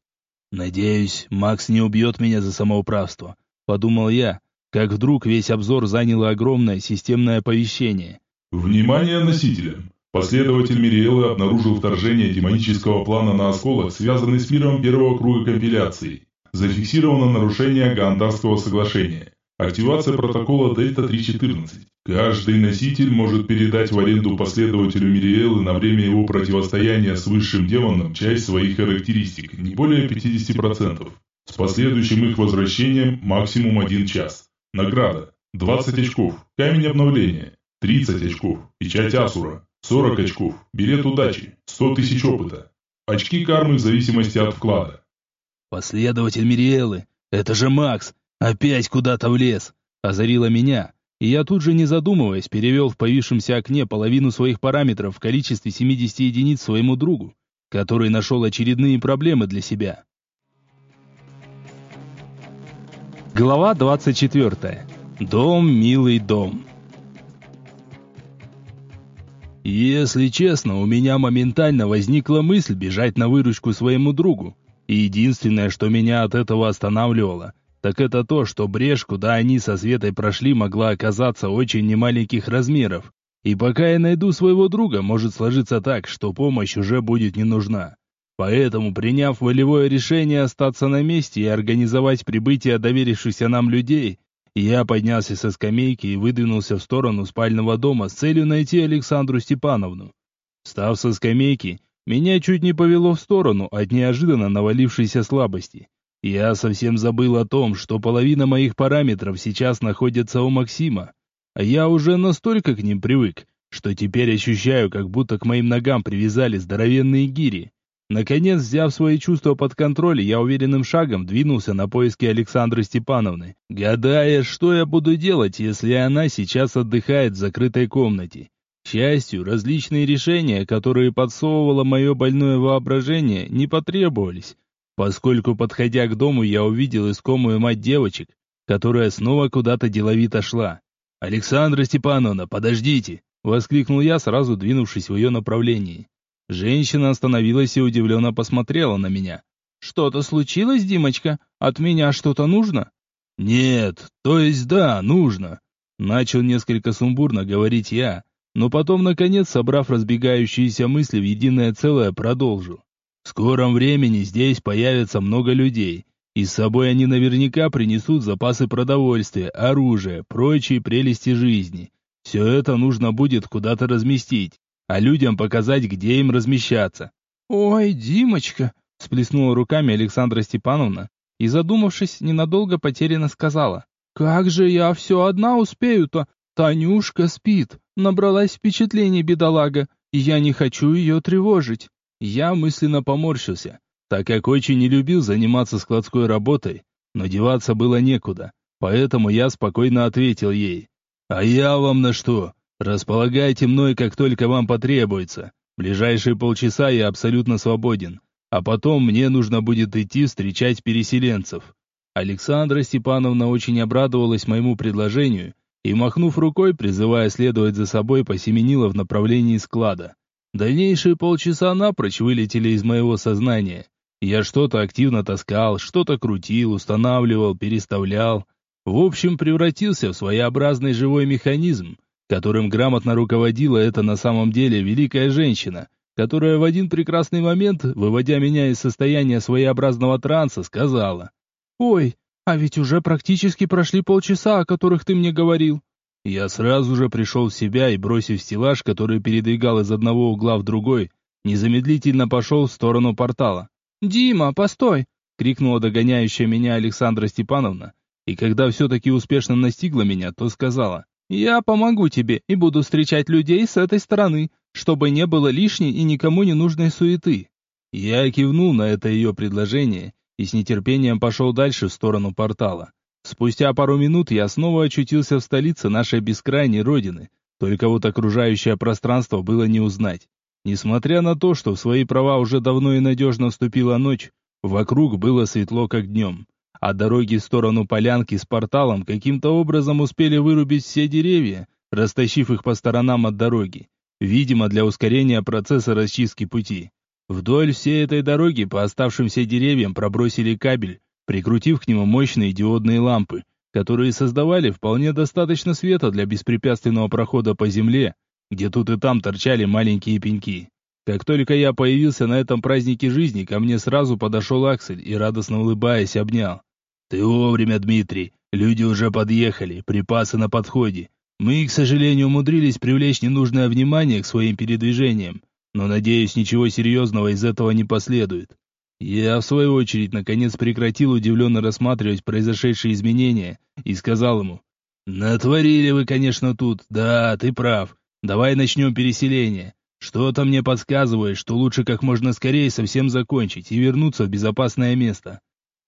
«Надеюсь, Макс не убьет меня за самоуправство», — подумал я, как вдруг весь обзор заняло огромное системное оповещение. «Внимание носителям! Последователь Мириэлы обнаружил вторжение демонического плана на осколок, связанный с миром первого круга компиляции. Зафиксировано нарушение Гаандарского соглашения. Активация протокола Дельта-314. Каждый носитель может передать в аренду последователю Мириэлы на время его противостояния с высшим демоном часть своих характеристик, не более 50%. С последующим их возвращением максимум 1 час. Награда. 20 очков. Камень обновления. 30 очков. Печать Асура. 40 очков, билет удачи, 100 тысяч опыта. Очки кармы в зависимости от вклада. Последователь Мириэлы, это же Макс, опять куда-то влез, озарило меня, и я тут же, не задумываясь, перевел в повисшемся окне половину своих параметров в количестве 70 единиц своему другу, который нашел очередные проблемы для себя. Глава 24. Дом, милый дом. Если честно, у меня моментально возникла мысль бежать на выручку своему другу. И единственное, что меня от этого останавливало, так это то, что брешь, куда они со Светой прошли, могла оказаться очень немаленьких размеров. И пока я найду своего друга, может сложиться так, что помощь уже будет не нужна. Поэтому, приняв волевое решение остаться на месте и организовать прибытие доверившихся нам людей, я поднялся со скамейки и выдвинулся в сторону спального дома с целью найти Александру Степановну. Встав со скамейки, меня чуть не повело в сторону от неожиданно навалившейся слабости. Я совсем забыл о том, что половина моих параметров сейчас находится у Максима, а я уже настолько к ним привык, что теперь ощущаю, как будто к моим ногам привязали здоровенные гири. Наконец, взяв свои чувства под контроль, я уверенным шагом двинулся на поиски Александры Степановны, гадая, что я буду делать, если она сейчас отдыхает в закрытой комнате. К счастью, различные решения, которые подсовывало мое больное воображение, не потребовались, поскольку, подходя к дому, я увидел искомую мать девочек, которая снова куда-то деловито шла. «Александра Степановна, подождите!» — воскликнул я, сразу двинувшись в ее направлении. Женщина остановилась и удивленно посмотрела на меня. «Что-то случилось, Димочка? От меня что-то нужно?» «Нет, то есть да, нужно», — начал несколько сумбурно говорить я, но потом, наконец, собрав разбегающиеся мысли в единое целое, продолжил. «В скором времени здесь появится много людей, и с собой они наверняка принесут запасы продовольствия, оружия, прочие прелести жизни. Все это нужно будет куда-то разместить а людям показать, где им размещаться. «Ой, Димочка!» – сплеснула руками Александра Степановна и, задумавшись, ненадолго потерянно сказала. «Как же я все одна успею-то? Танюшка спит, набралась впечатлений бедолага, и я не хочу ее тревожить». Я мысленно поморщился, так как очень не любил заниматься складской работой, но деваться было некуда, поэтому я спокойно ответил ей. «А я вам на что? Располагайте мной, как только вам потребуется. Ближайшие полчаса я абсолютно свободен, а потом мне нужно будет идти встречать переселенцев». Александра Степановна очень обрадовалась моему предложению и, махнув рукой, призывая следовать за собой, посеменила в направлении склада. Дальнейшие полчаса напрочь вылетели из моего сознания. Я что-то активно таскал, что-то крутил, устанавливал, переставлял. В общем, превратился в своеобразный живой механизм, которым грамотно руководила эта на самом деле великая женщина, которая в один прекрасный момент, выводя меня из состояния своеобразного транса, сказала «Ой, а ведь уже практически прошли полчаса, о которых ты мне говорил». Я сразу же пришел в себя и, бросив стеллаж, который передвигал из одного угла в другой, незамедлительно пошел в сторону портала. «Дима, постой!» — крикнула догоняющая меня Александра Степановна, и когда все-таки успешно настигла меня, то сказала, «Я помогу тебе и буду встречать людей с этой стороны, чтобы не было лишней и никому не нужной суеты». Я кивнул на это ее предложение и с нетерпением пошел дальше в сторону портала. Спустя пару минут я снова очутился в столице нашей бескрайней родины, только вот окружающее пространство было не узнать. Несмотря на то, что в свои права уже давно и надежно вступила ночь, вокруг было светло как днем, а дороги в сторону полянки с порталом каким-то образом успели вырубить все деревья, растащив их по сторонам от дороги, видимо для ускорения процесса расчистки пути. Вдоль всей этой дороги по оставшимся деревьям пробросили кабель, прикрутив к нему мощные диодные лампы, которые создавали вполне достаточно света для беспрепятственного прохода по земле, где тут и там торчали маленькие пеньки. Как только я появился на этом празднике жизни, ко мне сразу подошел Аксель и, радостно улыбаясь, обнял. «Ты вовремя, Дмитрий. Люди уже подъехали, припасы на подходе. Мы, к сожалению, умудрились привлечь ненужное внимание к своим передвижениям, но, надеюсь, ничего серьезного из этого не последует. Я, в свою очередь, наконец прекратил удивленно рассматривать произошедшие изменения и сказал ему, «Натворили вы, конечно, тут, да, ты прав. Давай начнем переселение. Что-то мне подсказывает, что лучше как можно скорее совсем закончить и вернуться в безопасное место».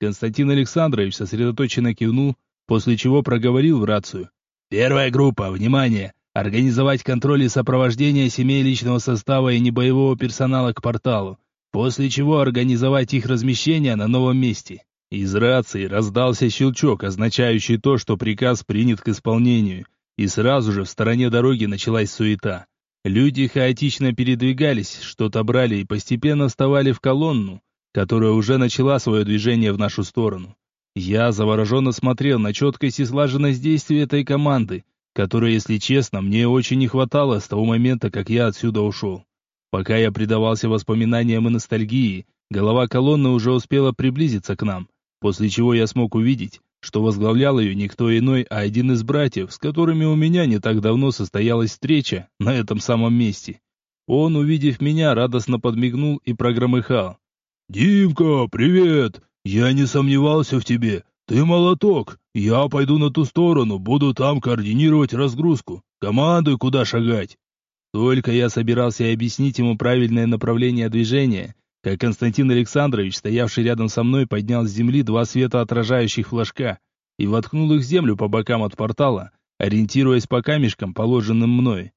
Константин Александрович сосредоточенно кивнул, после чего проговорил в рацию. «Первая группа, внимание! организовать контроль и сопровождение семей личного состава и небоевого персонала к порталу, после чего организовать их размещение на новом месте. Из рации раздался щелчок, означающий то, что приказ принят к исполнению, и сразу же в стороне дороги началась суета. Люди хаотично передвигались, что-то брали и постепенно вставали в колонну, которая уже начала свое движение в нашу сторону. Я завороженно смотрел на четкость и слаженность действий этой команды, которой, если честно, мне очень не хватало с того момента, как я отсюда ушел. Пока я предавался воспоминаниям и ностальгии, голова колонны уже успела приблизиться к нам, после чего я смог увидеть, что возглавлял ее никто иной, а один из братьев, с которыми у меня не так давно состоялась встреча на этом самом месте. Он, увидев меня, радостно подмигнул и прогромыхал. «Димка, привет! Я не сомневался в тебе. «Ты молоток! Я пойду на ту сторону, буду там координировать разгрузку. Командуй, куда шагать!» Только я собирался объяснить ему правильное направление движения, как Константин Александрович, стоявший рядом со мной, поднял с земли два светоотражающих флажка и воткнул их в землю по бокам от портала, ориентируясь по камешкам, положенным мной.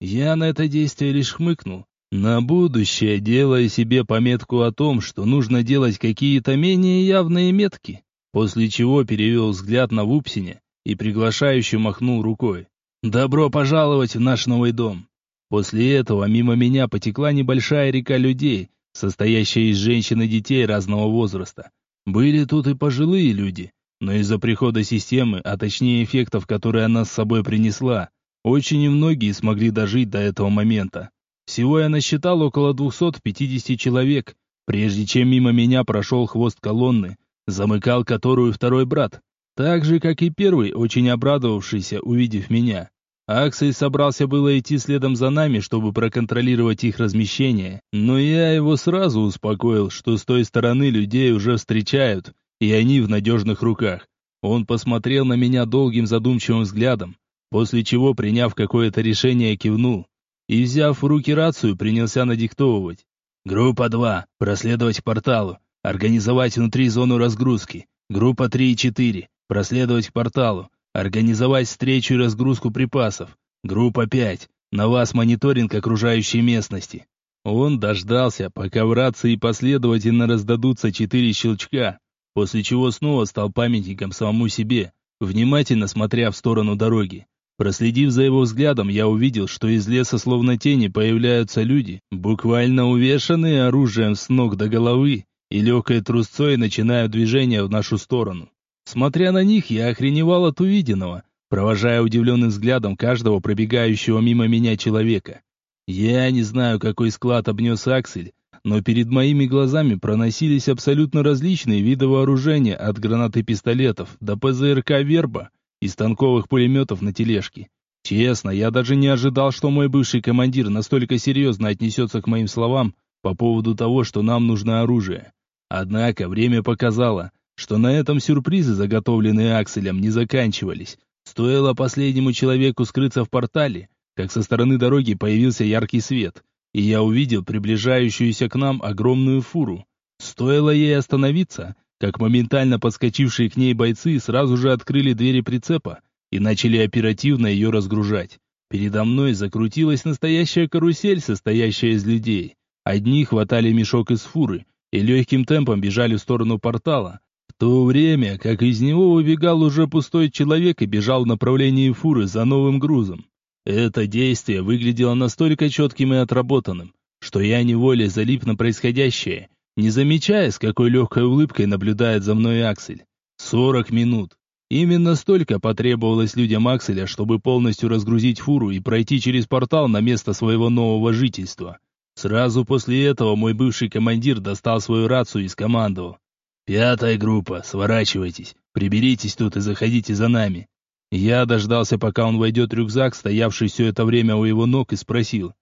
Я на это действие лишь хмыкнул. На будущее делая себе пометку о том, что нужно делать какие-то менее явные метки после чего перевел взгляд на Вупсине и приглашающе махнул рукой. «Добро пожаловать в наш новый дом!» После этого мимо меня потекла небольшая река людей, состоящая из женщин и детей разного возраста. Были тут и пожилые люди, но из-за прихода системы, а точнее эффектов, которые она с собой принесла, очень немногие смогли дожить до этого момента. Всего я насчитал около 250 человек, прежде чем мимо меня прошел хвост колонны, замыкал которую второй брат, так же, как и первый, очень обрадовавшийся, увидев меня. Аксель собрался было идти следом за нами, чтобы проконтролировать их размещение, но я его сразу успокоил, что с той стороны людей уже встречают, и они в надежных руках. Он посмотрел на меня долгим задумчивым взглядом, после чего, приняв какое-то решение, кивнул. И, взяв в руки рацию, принялся надиктовывать. Группа 2. Проследовать к порталу. Организовать внутри зону разгрузки. Группа 3 и 4. Проследовать к порталу. Организовать встречу и разгрузку припасов. Группа 5. На вас мониторинг окружающей местности. Он дождался, пока в рации последовательно раздадутся четыре щелчка, после чего снова стал памятником самому себе, внимательно смотря в сторону дороги. Проследив за его взглядом, я увидел, что из леса словно тени появляются люди, буквально увешанные оружием с ног до головы, и легкой трусцой начинают движение в нашу сторону. Смотря на них, я охреневал от увиденного, провожая удивленным взглядом каждого пробегающего мимо меня человека. Я не знаю, какой склад обнес Аксель, но перед моими глазами проносились абсолютно различные виды вооружения от гранат и пистолетов до ПЗРК «Верба» и станковых пулеметов на тележке. Честно, я даже не ожидал, что мой бывший командир настолько серьезно отнесется к моим словам по поводу того, что нам нужно оружие. Однако время показало, что на этом сюрпризы, заготовленные Акселем, не заканчивались. Стоило последнему человеку скрыться в портале, как со стороны дороги появился яркий свет, и я увидел приближающуюся к нам огромную фуру. Стоило ей остановиться, как моментально подскочившие к ней бойцы сразу же открыли двери прицепа и начали оперативно ее разгружать. Передо мной закрутилась настоящая карусель, состоящая из людей. Одни хватали мешок из фуры и легким темпом бежали в сторону портала, в то время как из него выбегал уже пустой человек и бежал в направлении фуры за новым грузом. Это действие выглядело настолько четким и отработанным, что я неволей залип на происходящее, не замечая, с какой легкой улыбкой наблюдает за мной Аксель. Сорок минут. Именно столько потребовалось людям Акселя, чтобы полностью разгрузить фуру и пройти через портал на место своего нового жительства. Сразу после этого мой бывший командир достал свою рацию и скомандовал. «Пятая группа, сворачивайтесь, приберитесь тут и заходите за нами. Я дождался, пока он войдет рюкзак, стоявший все это время у его ног, и спросил.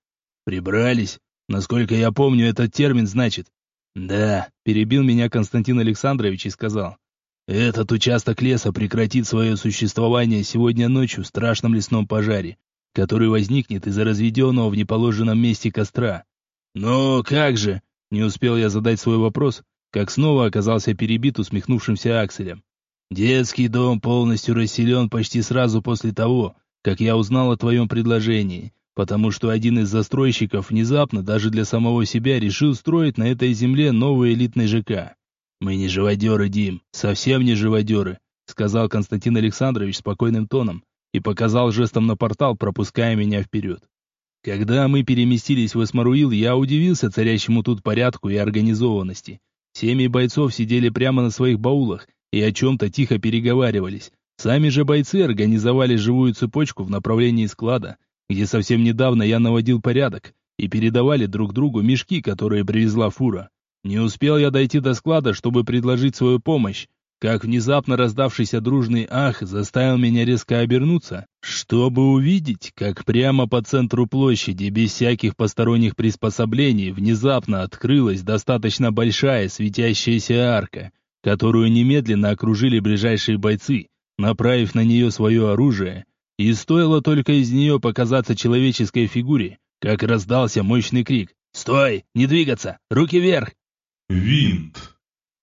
«Прибрались? Насколько я помню, этот термин значит...» «Да», — перебил меня Константин Александрович и сказал. «Этот участок леса прекратит свое существование сегодня ночью в страшном лесном пожаре, который возникнет из-за разведенного в неположенном месте костра». «Но как же?» — не успел я задать свой вопрос, как снова оказался перебит усмехнувшимся Акселем. Детский дом полностью расселен почти сразу после того, как я узнал о твоем предложении, потому что один из застройщиков внезапно даже для самого себя решил строить на этой земле новый элитный ЖК. Мы не живодеры, Дим, совсем не живодеры, сказал Константин Александрович спокойным тоном и показал жестом на портал, пропуская меня вперед. Когда мы переместились в Эсмаруил, я удивился царящему тут порядку и организованности. Семьи бойцов сидели прямо на своих баулах, и о чем-то тихо переговаривались. Сами же бойцы организовали живую цепочку в направлении склада, где совсем недавно я наводил порядок, и передавали друг другу мешки, которые привезла фура. Не успел я дойти до склада, чтобы предложить свою помощь, как внезапно раздавшийся дружный ах заставил меня резко обернуться, чтобы увидеть, как прямо по центру площади, без всяких посторонних приспособлений, внезапно открылась достаточно большая светящаяся арка, которую немедленно окружили ближайшие бойцы, направив на нее свое оружие, и стоило только из нее показаться человеческой фигуре, как раздался мощный крик «Стой! Не двигаться! Руки вверх!» Винт.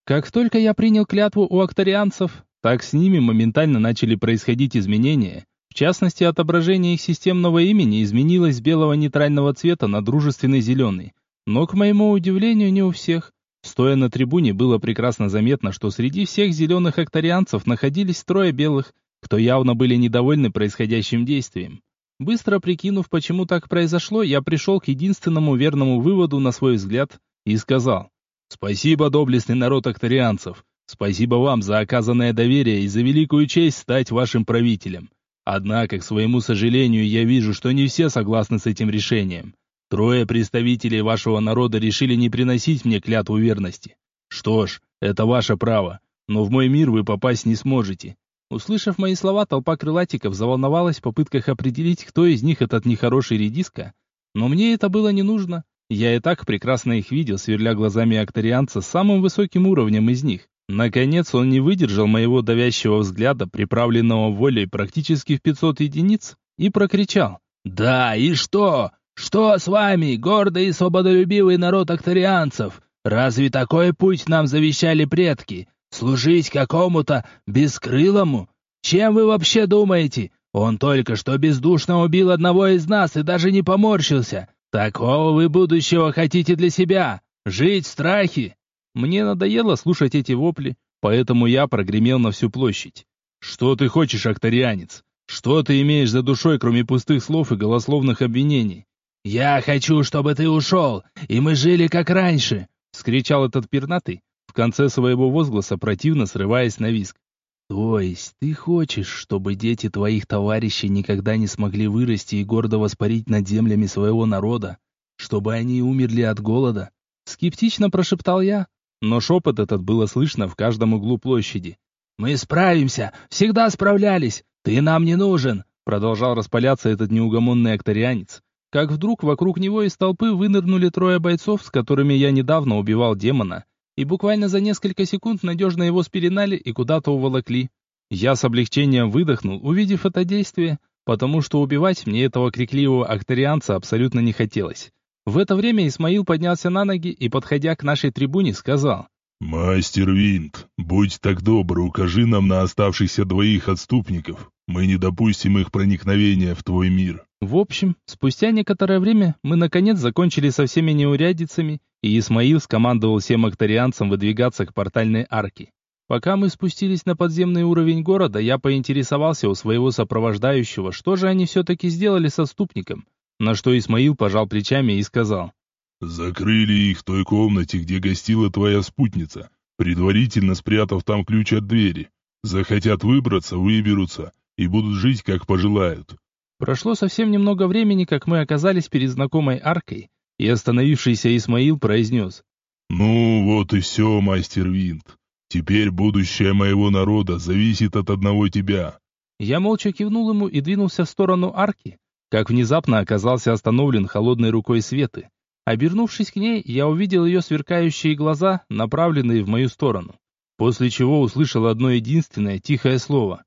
Как только я принял клятву у акторианцев, так с ними моментально начали происходить изменения. В частности, отображение их системного имени изменилось с белого нейтрального цвета на дружественный зеленый. Но, к моему удивлению, не у всех. Стоя на трибуне, было прекрасно заметно, что среди всех зеленых акторианцев находились трое белых, кто явно были недовольны происходящим действием. Быстро прикинув, почему так произошло, я пришел к единственному верному выводу на свой взгляд и сказал «Спасибо, доблестный народ акторианцев, спасибо вам за оказанное доверие и за великую честь стать вашим правителем. Однако, к своему сожалению, я вижу, что не все согласны с этим решением. Трое представителей вашего народа решили не приносить мне клятву верности. Что ж, это ваше право, но в мой мир вы попасть не сможете. Услышав мои слова, толпа крылатиков заволновалась в попытках определить, кто из них этот нехороший редиска. Но мне это было не нужно. Я и так прекрасно их видел, сверля глазами акторианца с самым высоким уровнем из них. Наконец он не выдержал моего давящего взгляда, приправленного волей практически в 500 единиц, и прокричал. «Да, и что? Что с вами, гордый и свободолюбивый народ акторианцев? Разве такой путь нам завещали предки? Служить какому-то бескрылому? Чем вы вообще думаете? Он только что бездушно убил одного из нас и даже не поморщился. Такого вы будущего хотите для себя? Жить в страхе?» Мне надоело слушать эти вопли, поэтому я прогремел на всю площадь. «Что ты хочешь, акторианец? Что ты имеешь за душой, кроме пустых слов и голословных обвинений?» «Я хочу, чтобы ты ушел, и мы жили как раньше!» — вскричал этот пернатый, в конце своего возгласа противно срываясь на виск. То есть ты хочешь, чтобы дети твоих товарищей никогда не смогли вырасти и гордо воспарить над землями своего народа? Чтобы они умерли от голода? Скептично прошептал я, но шепот этот было слышно в каждом углу площади. «Мы справимся! Всегда справлялись! Ты нам не нужен!» Продолжал распаляться этот неугомонный акторианец. Как вдруг вокруг него из толпы вынырнули трое бойцов, с которыми я недавно убивал демона, и буквально за несколько секунд надежно его спеленали и куда-то уволокли. Я с облегчением выдохнул, увидев это действие, потому что убивать мне этого крикливого акторианца абсолютно не хотелось. В это время Исмаил поднялся на ноги и, подходя к нашей трибуне, сказал «Мастер Винт, будь так добр, укажи нам на оставшихся двоих отступников. Мы не допустим их проникновения в твой мир». В общем, спустя некоторое время мы наконец закончили со всеми неурядицами, и Исмаил скомандовал всем акторианцам выдвигаться к портальной арке. Пока мы спустились на подземный уровень города, я поинтересовался у своего сопровождающего, что же они все-таки сделали со ступником, на что Исмаил пожал плечами и сказал. «Закрыли их в той комнате, где гостила твоя спутница, предварительно спрятав там ключ от двери. Захотят выбраться, выберутся и будут жить, как пожелают. Прошло совсем немного времени, как мы оказались перед знакомой аркой, и остановившийся Исмаил произнес. «Ну, вот и все, мастер Винт. Теперь будущее моего народа зависит от одного тебя». Я молча кивнул ему и двинулся в сторону арки, как внезапно оказался остановлен холодной рукой Светы. Обернувшись к ней, я увидел ее сверкающие глаза, направленные в мою сторону, после чего услышал одно единственное тихое слово.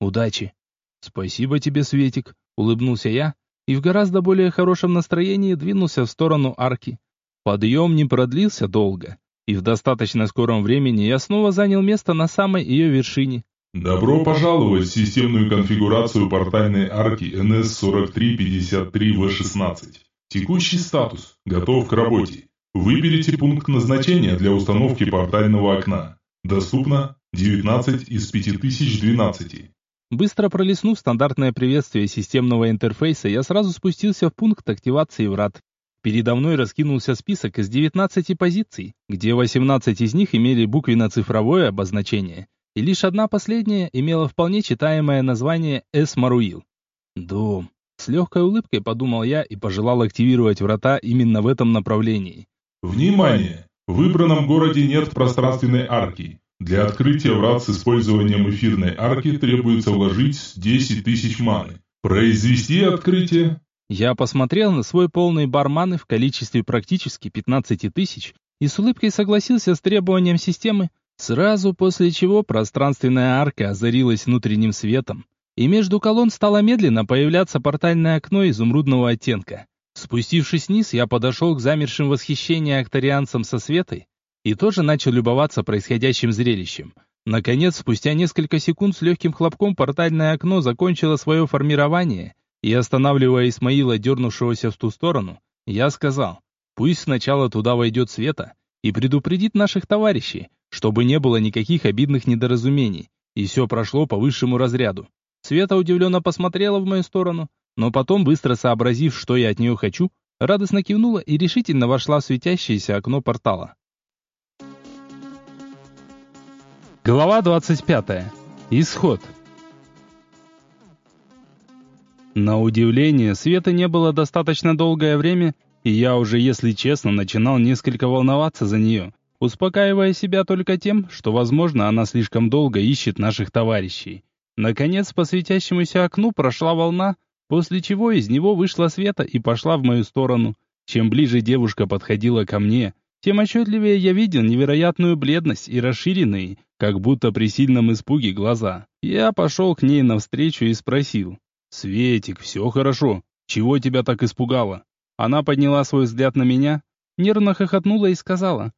«Удачи!» «Спасибо тебе, Светик», — улыбнулся я, и в гораздо более хорошем настроении двинулся в сторону арки. Подъем не продлился долго, и в достаточно скором времени я снова занял место на самой ее вершине. Добро пожаловать в системную конфигурацию портальной арки NS4353V16. Текущий статус. Готов к работе. Выберите пункт назначения для установки портального окна. Доступно 19 из 5012. Быстро пролистнув стандартное приветствие системного интерфейса, я сразу спустился в пункт активации врат. Передо мной раскинулся список из 19 позиций, где 18 из них имели буквенно-цифровое обозначение, и лишь одна последняя имела вполне читаемое название «Эсмаруил». «Дом». С легкой улыбкой подумал я и пожелал активировать врата именно в этом направлении. «Внимание! В выбранном городе нет пространственной арки. Для открытия врат с использованием эфирной арки требуется вложить 10 тысяч маны. Произвести открытие? Я посмотрел на свой полный бар маны в количестве практически 15 тысяч и с улыбкой согласился с требованием системы, сразу после чего пространственная арка озарилась внутренним светом, и между колонн стало медленно появляться портальное окно изумрудного оттенка. Спустившись вниз, я подошел к замершим восхищения акторианцам со светой и тоже начал любоваться происходящим зрелищем. Наконец, спустя несколько секунд с легким хлопком портальное окно закончило свое формирование, и останавливая Исмаила, дернувшегося в ту сторону, я сказал, пусть сначала туда войдет Света и предупредит наших товарищей, чтобы не было никаких обидных недоразумений, и все прошло по высшему разряду. Света удивленно посмотрела в мою сторону, но потом, быстро сообразив, что я от нее хочу, радостно кивнула и решительно вошла в светящееся окно портала. Глава 25. Исход. На удивление, света не было достаточно долгое время, и я уже, если честно, начинал несколько волноваться за нее, успокаивая себя только тем, что, возможно, она слишком долго ищет наших товарищей. Наконец, по светящемуся окну прошла волна, после чего из него вышла света и пошла в мою сторону. Чем ближе девушка подходила ко мне, тем отчетливее я видел невероятную бледность и расширенные, как будто при сильном испуге глаза. Я пошел к ней навстречу и спросил. «Светик, все хорошо? Чего тебя так испугало?» Она подняла свой взгляд на меня, нервно хохотнула и сказала,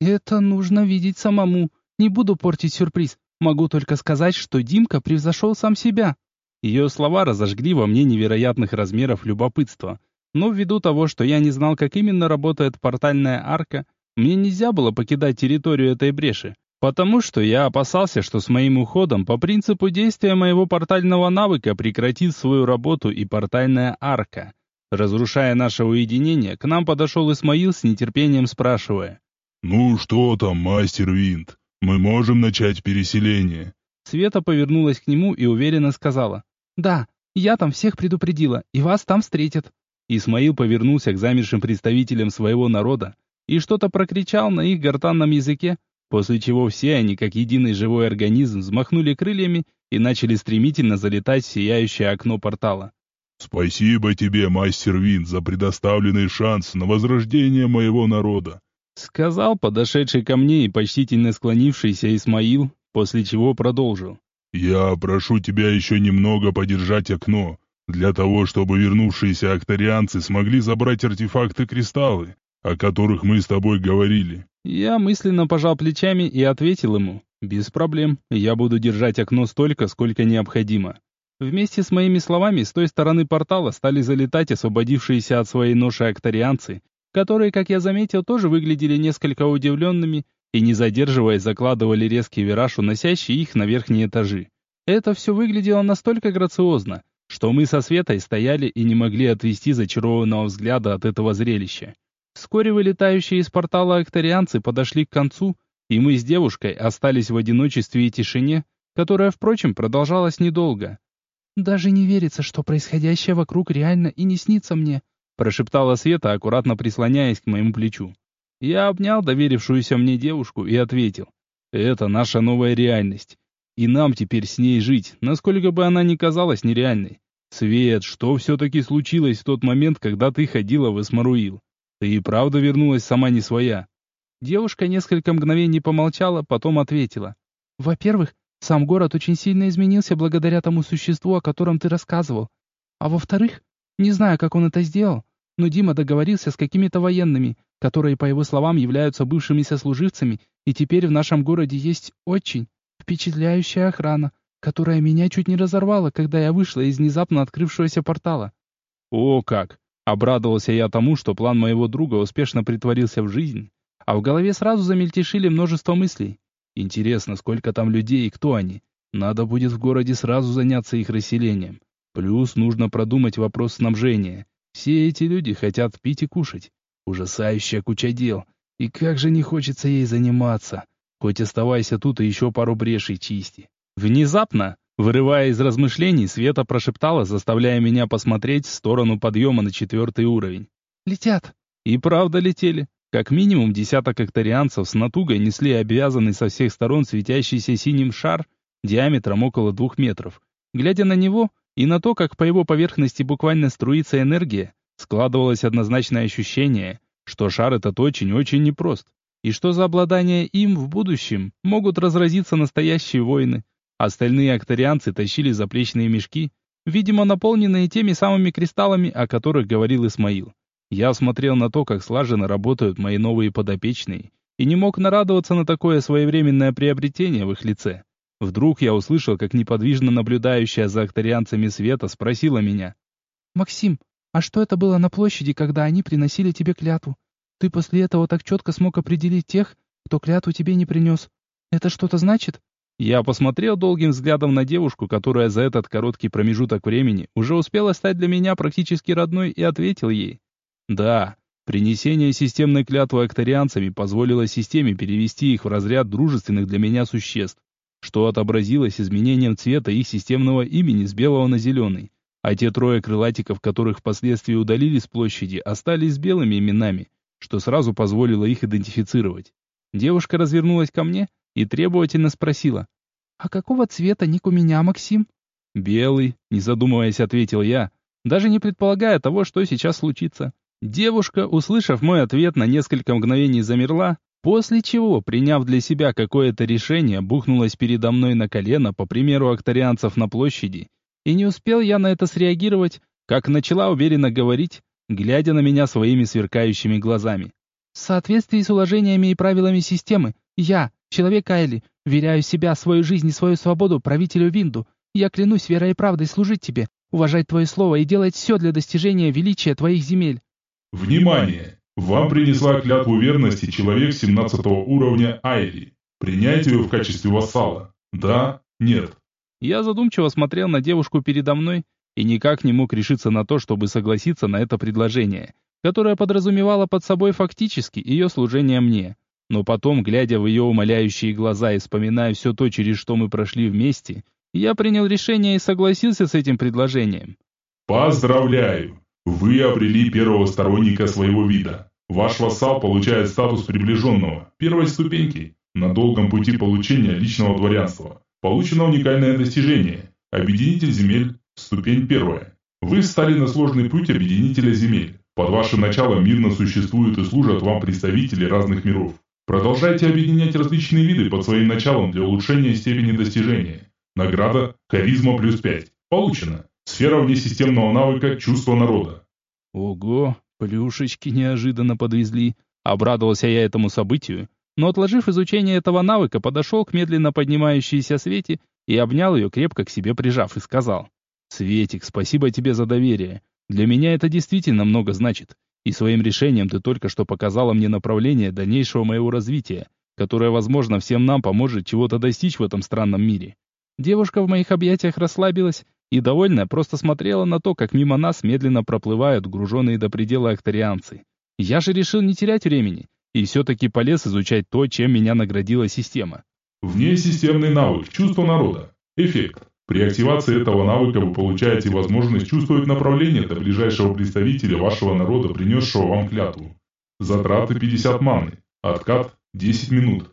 «Это нужно видеть самому. Не буду портить сюрприз. Могу только сказать, что Димка превзошел сам себя». Ее слова разожгли во мне невероятных размеров любопытства. Но ввиду того, что я не знал, как именно работает портальная арка, мне нельзя было покидать территорию этой бреши, потому что я опасался, что с моим уходом по принципу действия моего портального навыка прекратит свою работу и портальная арка. Разрушая наше уединение, к нам подошел Исмаил с нетерпением спрашивая. «Ну что там, мастер Винт? Мы можем начать переселение?» Света повернулась к нему и уверенно сказала. «Да, я там всех предупредила, и вас там встретят». Исмаил повернулся к замершим представителям своего народа и что-то прокричал на их гортанном языке, после чего все они, как единый живой организм, взмахнули крыльями и начали стремительно залетать в сияющее окно портала. «Спасибо тебе, мастер Вин, за предоставленный шанс на возрождение моего народа», сказал подошедший ко мне и почтительно склонившийся Исмаил, после чего продолжил. «Я прошу тебя еще немного подержать окно, для того, чтобы вернувшиеся акторианцы смогли забрать артефакты-кристаллы, о которых мы с тобой говорили». Я мысленно пожал плечами и ответил ему, «Без проблем, я буду держать окно столько, сколько необходимо». Вместе с моими словами с той стороны портала стали залетать освободившиеся от своей ноши акторианцы, которые, как я заметил, тоже выглядели несколько удивленными и, не задерживаясь, закладывали резкий вираж, уносящий их на верхние этажи. Это все выглядело настолько грациозно, что мы со Светой стояли и не могли отвести зачарованного взгляда от этого зрелища. Вскоре вылетающие из портала акторианцы подошли к концу, и мы с девушкой остались в одиночестве и тишине, которая, впрочем, продолжалась недолго. «Даже не верится, что происходящее вокруг реально и не снится мне», прошептала Света, аккуратно прислоняясь к моему плечу. Я обнял доверившуюся мне девушку и ответил. «Это наша новая реальность. И нам теперь с ней жить, насколько бы она ни казалась нереальной. Свет, что все-таки случилось в тот момент, когда ты ходила в Эсмаруил? Ты и правда вернулась сама не своя?» Девушка несколько мгновений помолчала, потом ответила. «Во-первых, сам город очень сильно изменился благодаря тому существу, о котором ты рассказывал. А во-вторых, не знаю, как он это сделал, но Дима договорился с какими-то военными, которые, по его словам, являются бывшими сослуживцами, и теперь в нашем городе есть очень впечатляющая охрана, которая меня чуть не разорвала, когда я вышла из внезапно открывшегося портала. О, как! Обрадовался я тому, что план моего друга успешно притворился в жизнь, а в голове сразу замельтешили множество мыслей. Интересно, сколько там людей и кто они? Надо будет в городе сразу заняться их расселением. Плюс нужно продумать вопрос снабжения. Все эти люди хотят пить и кушать. Ужасающая куча дел. И как же не хочется ей заниматься. Хоть оставайся тут и еще пару брешей чисти. Внезапно, вырывая из размышлений, Света прошептала, заставляя меня посмотреть в сторону подъема на четвертый уровень. «Летят!» И правда летели. Как минимум десяток акторианцев с натугой несли обвязанный со всех сторон светящийся синим шар диаметром около двух метров. Глядя на него и на то, как по его поверхности буквально струится энергия, складывалось однозначное ощущение, что шар этот очень-очень непрост, и что за обладание им в будущем могут разразиться настоящие войны. Остальные акторианцы тащили заплечные мешки, видимо, наполненные теми самыми кристаллами, о которых говорил Исмаил. Я смотрел на то, как слаженно работают мои новые подопечные, и не мог нарадоваться на такое своевременное приобретение в их лице. Вдруг я услышал, как неподвижно наблюдающая за акторианцами Света спросила меня. «Максим, а что это было на площади, когда они приносили тебе клятву? Ты после этого так четко смог определить тех, кто клятву тебе не принес. Это что-то значит?» Я посмотрел долгим взглядом на девушку, которая за этот короткий промежуток времени уже успела стать для меня практически родной, и ответил ей. Да, принесение системной клятвы акторианцами позволило системе перевести их в разряд дружественных для меня существ, что отобразилось изменением цвета их системного имени с белого на зеленый, а те трое крылатиков, которых впоследствии удалили с площади, остались с белыми именами, что сразу позволило их идентифицировать. Девушка развернулась ко мне и требовательно спросила, «А какого цвета ник у меня, Максим?» «Белый», не задумываясь, ответил я, даже не предполагая того, что сейчас случится. Девушка, услышав мой ответ, на несколько мгновений замерла, после чего, приняв для себя какое-то решение, бухнулась передо мной на колено, по примеру акторианцев на площади, и не успел я на это среагировать, как начала уверенно говорить, глядя на меня своими сверкающими глазами. В соответствии с уложениями и правилами системы, я, человек Айли, веряю себя, свою жизнь и свою свободу правителю Винду. Я клянусь верой и правдой служить тебе, уважать твое слово и делать все для достижения величия твоих земель. Внимание! Вам принесла клятву верности человек 17 уровня Айли. Принять ее в качестве вассала. Да? Нет? Я задумчиво смотрел на девушку передо мной и никак не мог решиться на то, чтобы согласиться на это предложение, которое подразумевало под собой фактически ее служение мне. Но потом, глядя в ее умоляющие глаза и вспоминая все то, через что мы прошли вместе, я принял решение и согласился с этим предложением. Поздравляю! Вы обрели первого сторонника своего вида. Ваш вассал получает статус приближенного, первой ступеньки, на долгом пути получения личного дворянства. Получено уникальное достижение – объединитель земель, ступень первая. Вы встали на сложный путь объединителя земель. Под вашим началом мирно существуют и служат вам представители разных миров. Продолжайте объединять различные виды под своим началом для улучшения степени достижения. Награда «Харизма плюс 5». Получено. Сфера внесистемного навыка «Чувство народа». Ого, плюшечки неожиданно подвезли. Обрадовался я этому событию, но отложив изучение этого навыка, подошел к медленно поднимающейся Свете и обнял ее, крепко к себе прижав, и сказал. «Светик, спасибо тебе за доверие. Для меня это действительно много значит. И своим решением ты только что показала мне направление дальнейшего моего развития, которое, возможно, всем нам поможет чего-то достичь в этом странном мире. Девушка в моих объятиях расслабилась и, довольная, просто смотрела на то, как мимо нас медленно проплывают груженные до предела акторианцы. Я же решил не терять времени и все-таки полез изучать то, чем меня наградила система. Внесистемный навык «Чувство народа». Эффект. При активации этого навыка вы получаете возможность чувствовать направление до ближайшего представителя вашего народа, принесшего вам клятву. Затраты 50 маны. Откат 10 минут.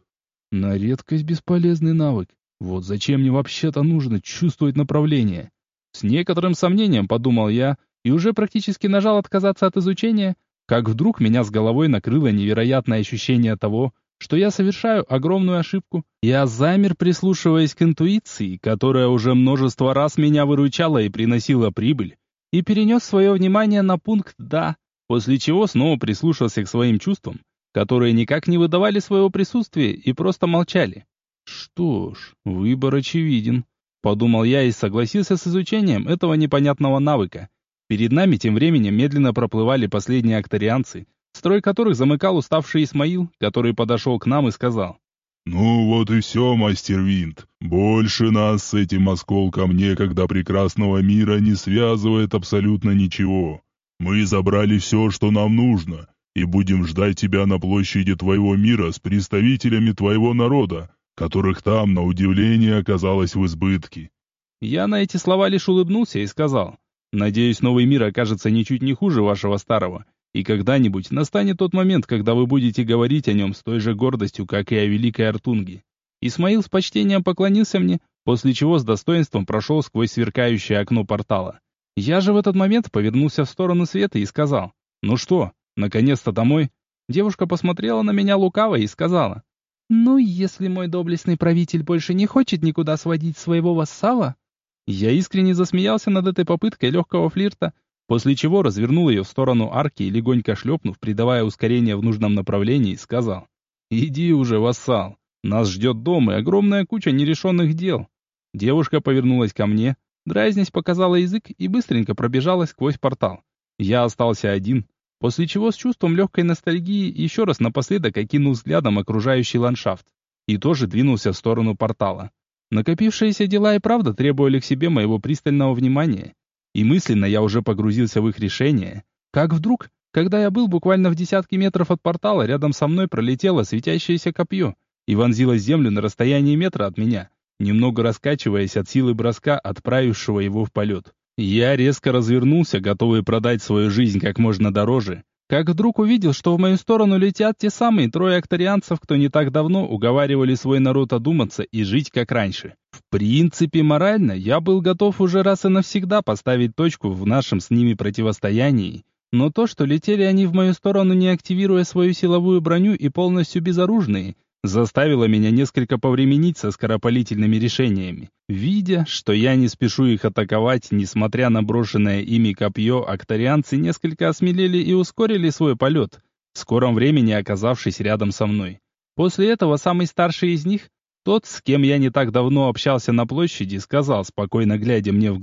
На редкость бесполезный навык. Вот зачем мне вообще-то нужно чувствовать направление? С некоторым сомнением подумал я и уже практически нажал отказаться от изучения, как вдруг меня с головой накрыло невероятное ощущение того, что я совершаю огромную ошибку. Я замер, прислушиваясь к интуиции, которая уже множество раз меня выручала и приносила прибыль, и перенес свое внимание на пункт «да», после чего снова прислушался к своим чувствам, которые никак не выдавали своего присутствия и просто молчали. Что ж, выбор очевиден, подумал я и согласился с изучением этого непонятного навыка. Перед нами тем временем медленно проплывали последние акторианцы, строй которых замыкал уставший Исмаил, который подошел к нам и сказал. «Ну вот и все, мастер Винт. Больше нас с этим осколком некогда прекрасного мира не связывает абсолютно ничего. Мы забрали все, что нам нужно, и будем ждать тебя на площади твоего мира с представителями твоего народа, которых там, на удивление, оказалось в избытке». Я на эти слова лишь улыбнулся и сказал, «Надеюсь, новый мир окажется ничуть не хуже вашего старого, и когда-нибудь настанет тот момент, когда вы будете говорить о нем с той же гордостью, как и о Великой Артунге. Исмаил с почтением поклонился мне, после чего с достоинством прошел сквозь сверкающее окно портала. Я же в этот момент повернулся в сторону света и сказал, «Ну что, наконец-то домой?» Девушка посмотрела на меня лукаво и сказала, «Ну, если мой доблестный правитель больше не хочет никуда сводить своего вассала...» Я искренне засмеялся над этой попыткой легкого флирта, после чего развернул ее в сторону арки и легонько шлепнув, придавая ускорение в нужном направлении, сказал «Иди уже, вассал, нас ждет дом и огромная куча нерешенных дел». Девушка повернулась ко мне, дразнясь показала язык и быстренько пробежала сквозь портал. Я остался один, после чего с чувством легкой ностальгии еще раз напоследок окинул взглядом окружающий ландшафт и тоже двинулся в сторону портала. Накопившиеся дела и правда требовали к себе моего пристального внимания, и мысленно я уже погрузился в их решение, как вдруг, когда я был буквально в десятке метров от портала, рядом со мной пролетело светящееся копье и вонзилось в землю на расстоянии метра от меня, немного раскачиваясь от силы броска, отправившего его в полет. Я резко развернулся, готовый продать свою жизнь как можно дороже, как вдруг увидел, что в мою сторону летят те самые трое акторианцев, кто не так давно уговаривали свой народ одуматься и жить как раньше. В принципе, морально я был готов уже раз и навсегда поставить точку в нашем с ними противостоянии, но то, что летели они в мою сторону, не активируя свою силовую броню и полностью безоружные, заставило меня несколько повременить со скоропалительными решениями. Видя, что я не спешу их атаковать, несмотря на брошенное ими копье, акторианцы несколько осмелели и ускорили свой полет, в скором времени оказавшись рядом со мной. После этого самый старший из них, тот, с кем я не так давно общался на площади, сказал, спокойно глядя мне в